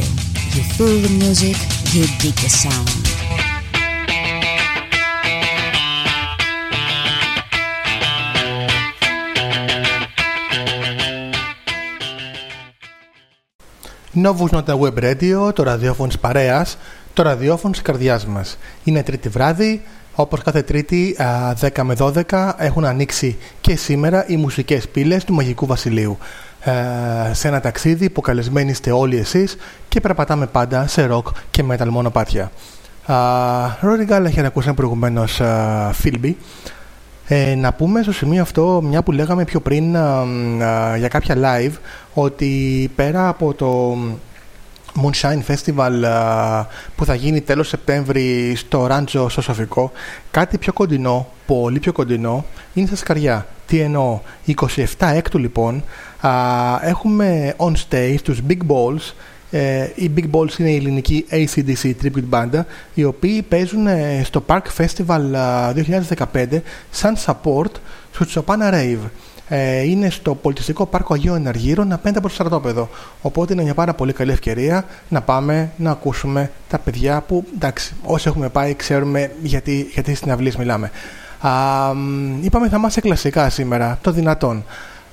You feel the music, you dig the sound. Novus Nota Web Radio, το ραδιόφωνο της παρέας, το ραδιόφωνο της καρδιάς μας. Είναι τρίτη βράδυ, όπως κάθε τρίτη 10 με 12 έχουν ανοίξει και σήμερα οι μουσικές πύλες του Μαγικού Βασιλείου. Ε, σε ένα ταξίδι που καλεσμένοι είστε όλοι εσείς και περπατάμε πάντα σε ροκ και metal μονοπάτια. Ρόρι Γκάλ έχει ακούσει προηγουμένως Φίλμπι. Ε, να πούμε στο σημείο αυτό, μια που λέγαμε πιο πριν για κάποια live, ότι πέρα από το Moonshine Festival που θα γίνει τέλος Σεπτέμβρη στο Ράντζο στο Σοφικό, κάτι πιο κοντινό, πολύ πιο κοντινό, είναι στα Σκαριά. Τι εννοώ, 27 έκτου λοιπόν, έχουμε on stage τους Big Balls, ε, οι Big Balls είναι η ελληνική ACDC Tribute Band, οι οποίοι παίζουν ε, στο Park Festival 2015 σαν support στο Chopin Rave. Ε, είναι στο πολιτιστικό πάρκο Αγίου Εναργύρων απέναντι από το στρατόπεδο. Οπότε είναι μια πάρα πολύ καλή ευκαιρία να πάμε να ακούσουμε τα παιδιά που εντάξει, όσοι έχουμε πάει ξέρουμε γιατί, γιατί στην αυλή μιλάμε. Α, είπαμε θα είμαστε κλασικά σήμερα, το δυνατόν.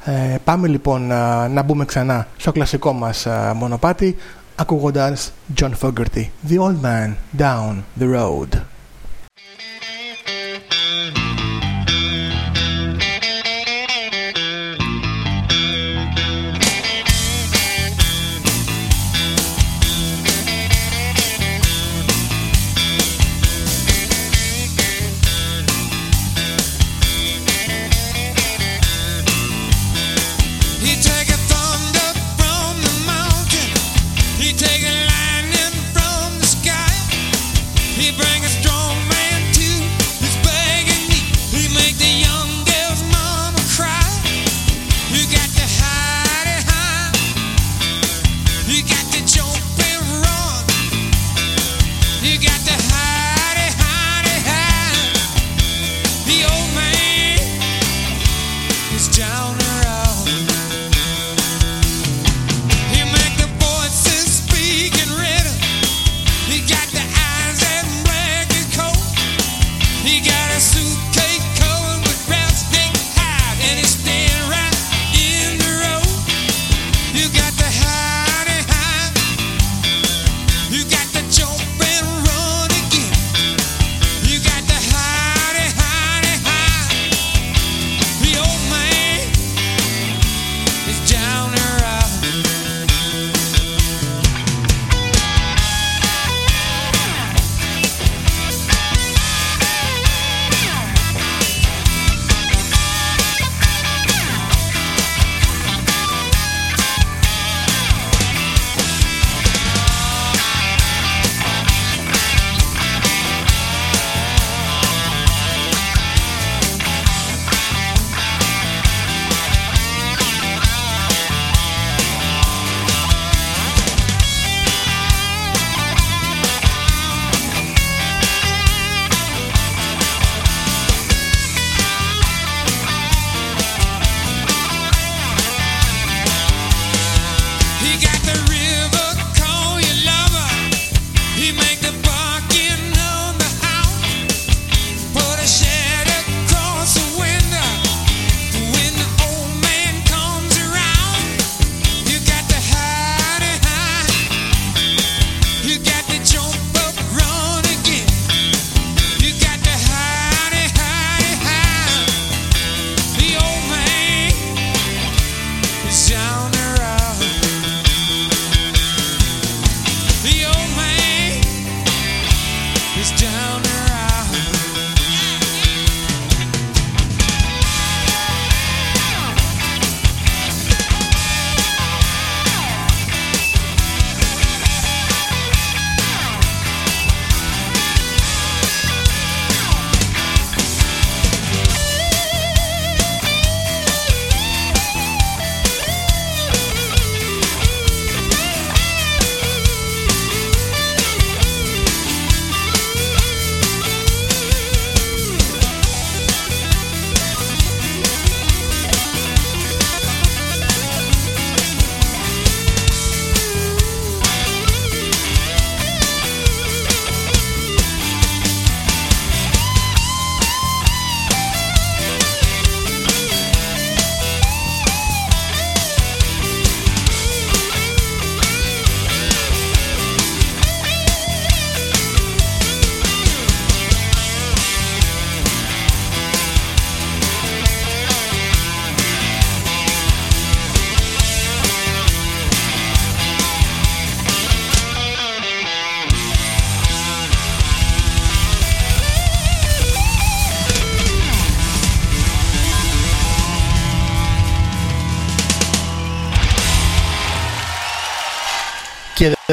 Ε, πάμε λοιπόν να, να μπούμε ξανά στο κλασικό μας μονοπάτι ακούγοντας John Fogerty, The Old Man Down the Road.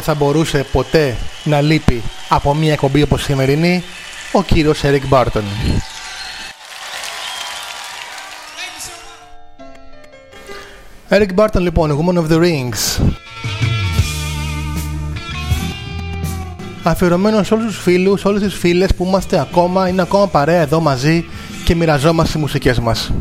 Θα μπορούσε ποτέ να λείπει από μια εκπομπή όπως η σημερινή ο κύριος Eric Barton. Eric Barton λοιπόν, Woman of the Rings. Αφιερωμένο σε όλους τους φίλους, όλες τις φίλες που είμαστε ακόμα, είναι ακόμα παρέα εδώ μαζί και μοιραζόμαστε τις μουσικές μας.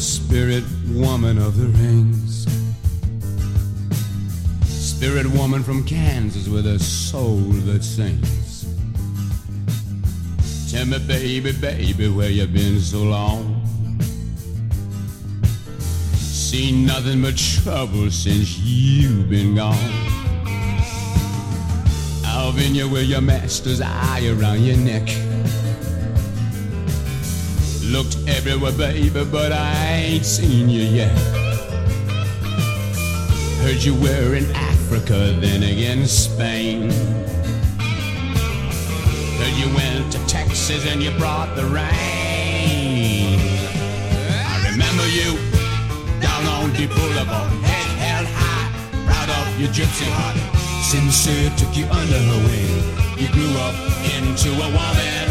Spirit woman of the rings. Spirit woman from Kansas with a soul that sings. Tell me, baby, baby, where you been so long? Seen nothing but trouble since you've been gone. Alvinia, where your master's eye around your neck. Looked everywhere, baby, but I ain't seen you yet. Heard you were in Africa, then again Spain. Heard you went to Texas and you brought the rain. I remember you down on the boulevard, head held high, proud of your gypsy heart. Sincere took you under her wing. You grew up into a woman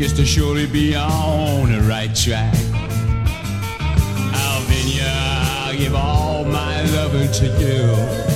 is to surely be on the right track. Alvinia, I'll give all my loving to you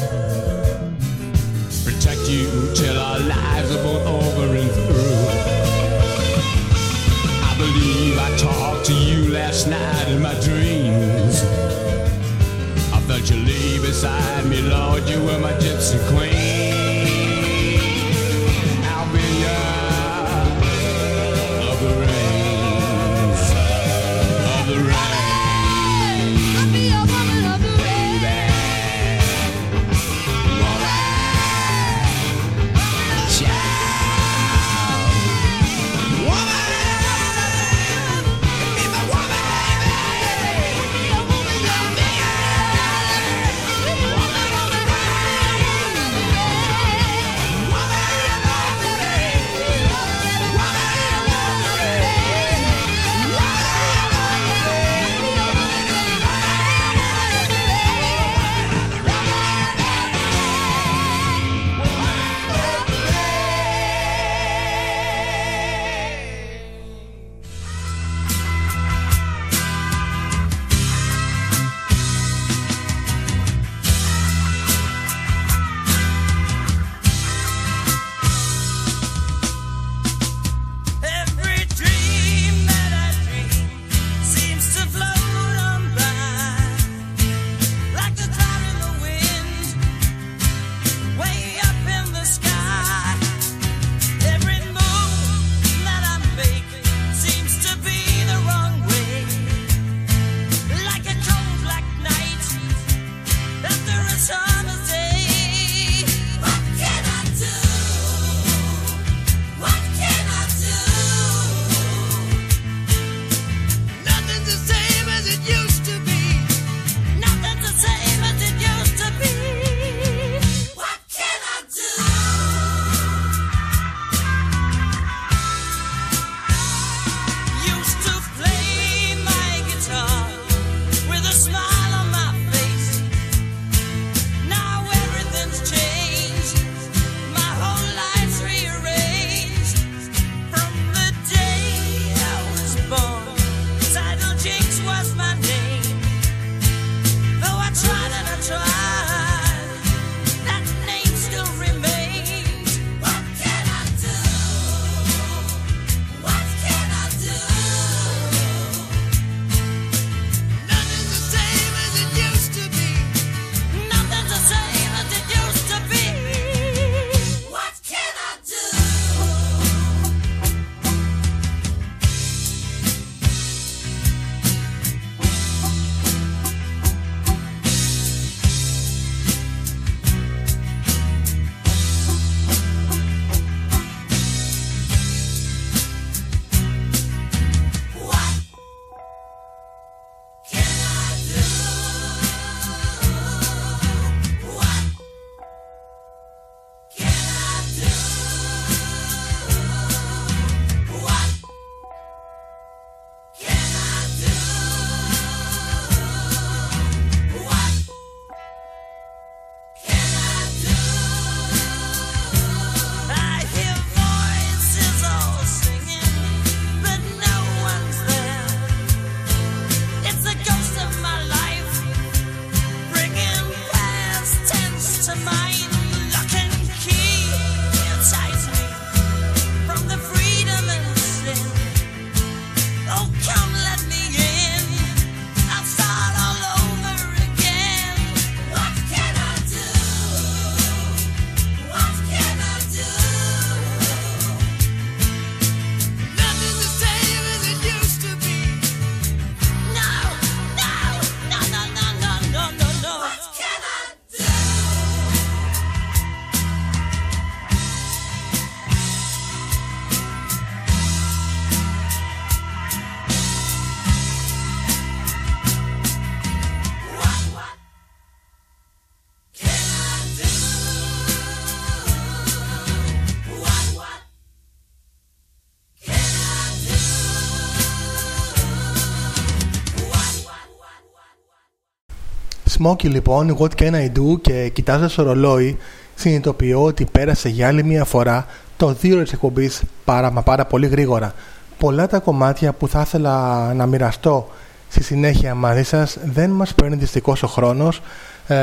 Smokey λοιπόν, What Can I Do; Και κοιτάζοντας το ρολόι συνειδητοποιώ ότι πέρασε για άλλη μια φορά το δύο της εκπομπής πάρα μα πάρα πολύ γρήγορα. Πολλά τα κομμάτια που θα ήθελα να μοιραστώ στη συνέχεια μαζί σας δεν μας παίρνει δυστυχώς ο χρόνος ε,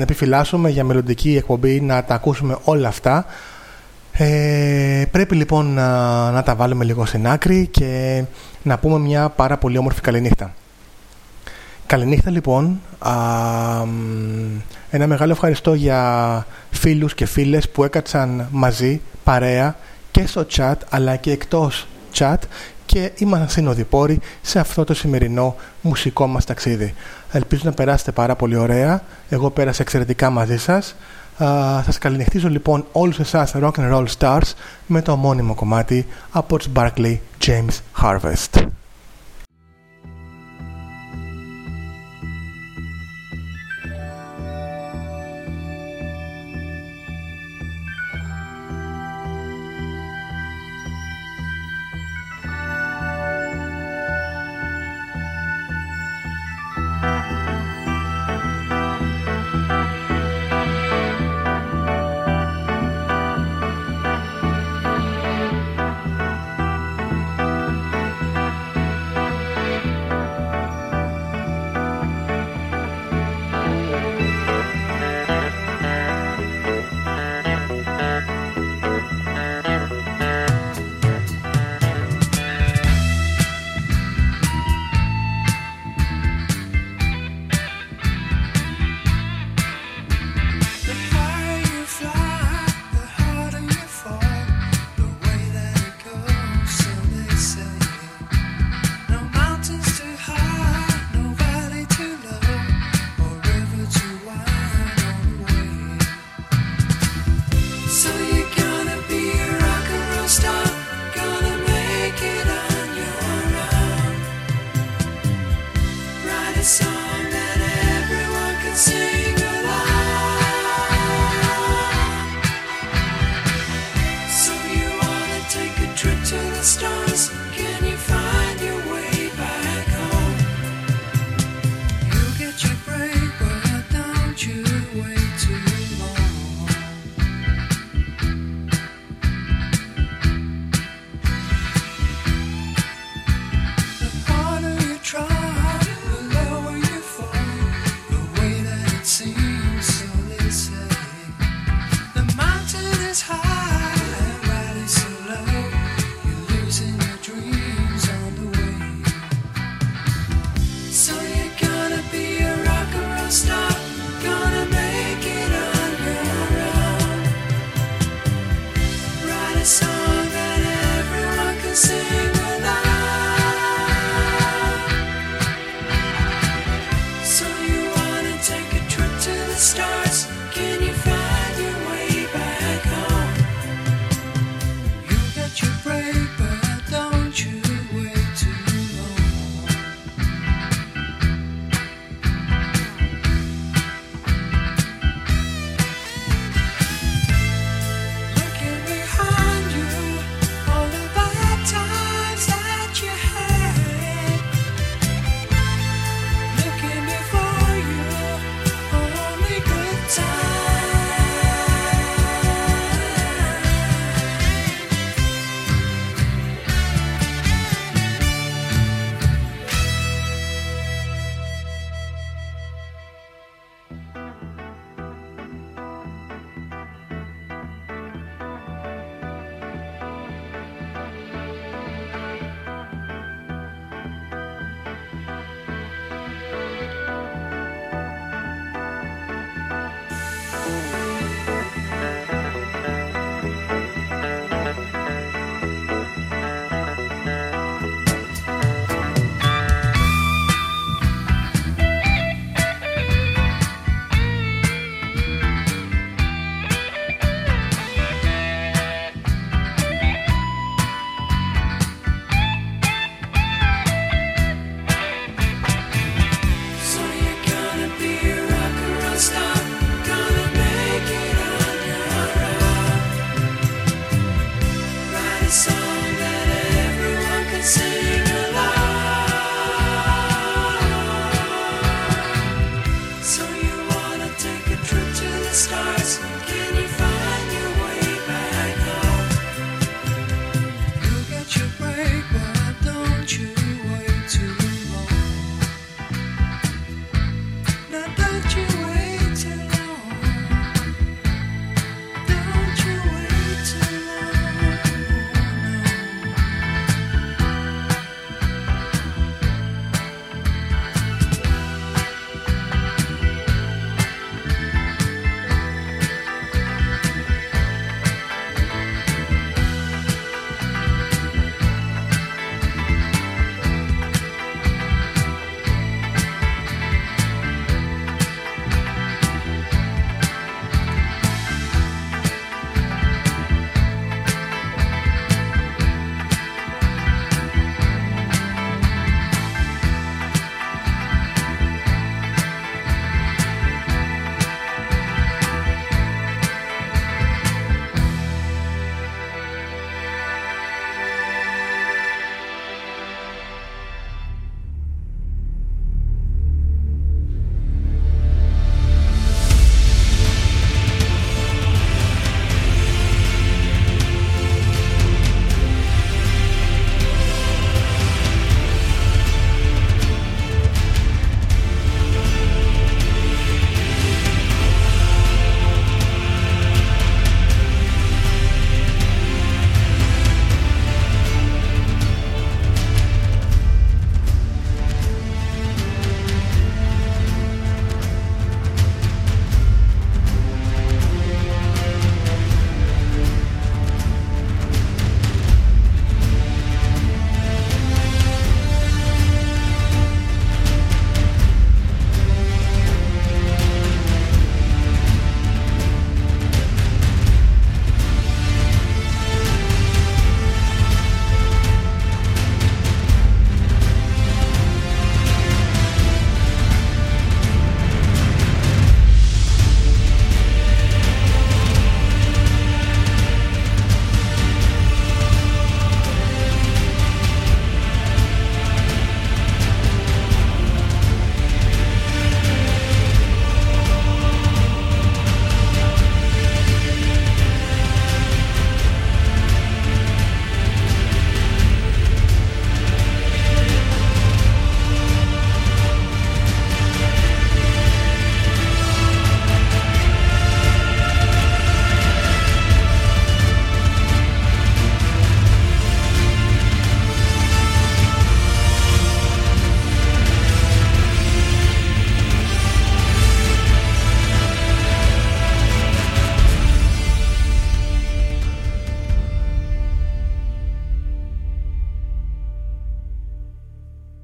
επιφυλάσσουμε για μελλοντική εκπομπή να τα ακούσουμε όλα αυτά ε, πρέπει λοιπόν να, να τα βάλουμε λίγο στην άκρη και να πούμε μια πάρα πολύ όμορφη καληνύχτα. Καληνύχτα λοιπόν. Α, ένα μεγάλο ευχαριστώ για φίλους και φίλες που έκατσαν μαζί, παρέα και στο chat αλλά και εκτός chat και ήμασταν συνοδοιπόροι σε αυτό το σημερινό μουσικό μας ταξίδι. Ελπίζω να περάσετε πάρα πολύ ωραία. Εγώ πέρασα εξαιρετικά μαζί σας. Θα σας καληνυχτίζω λοιπόν όλους εσάς Rock and Roll Stars με το ομώνυμο κομμάτι από τους Barclay James Harvest.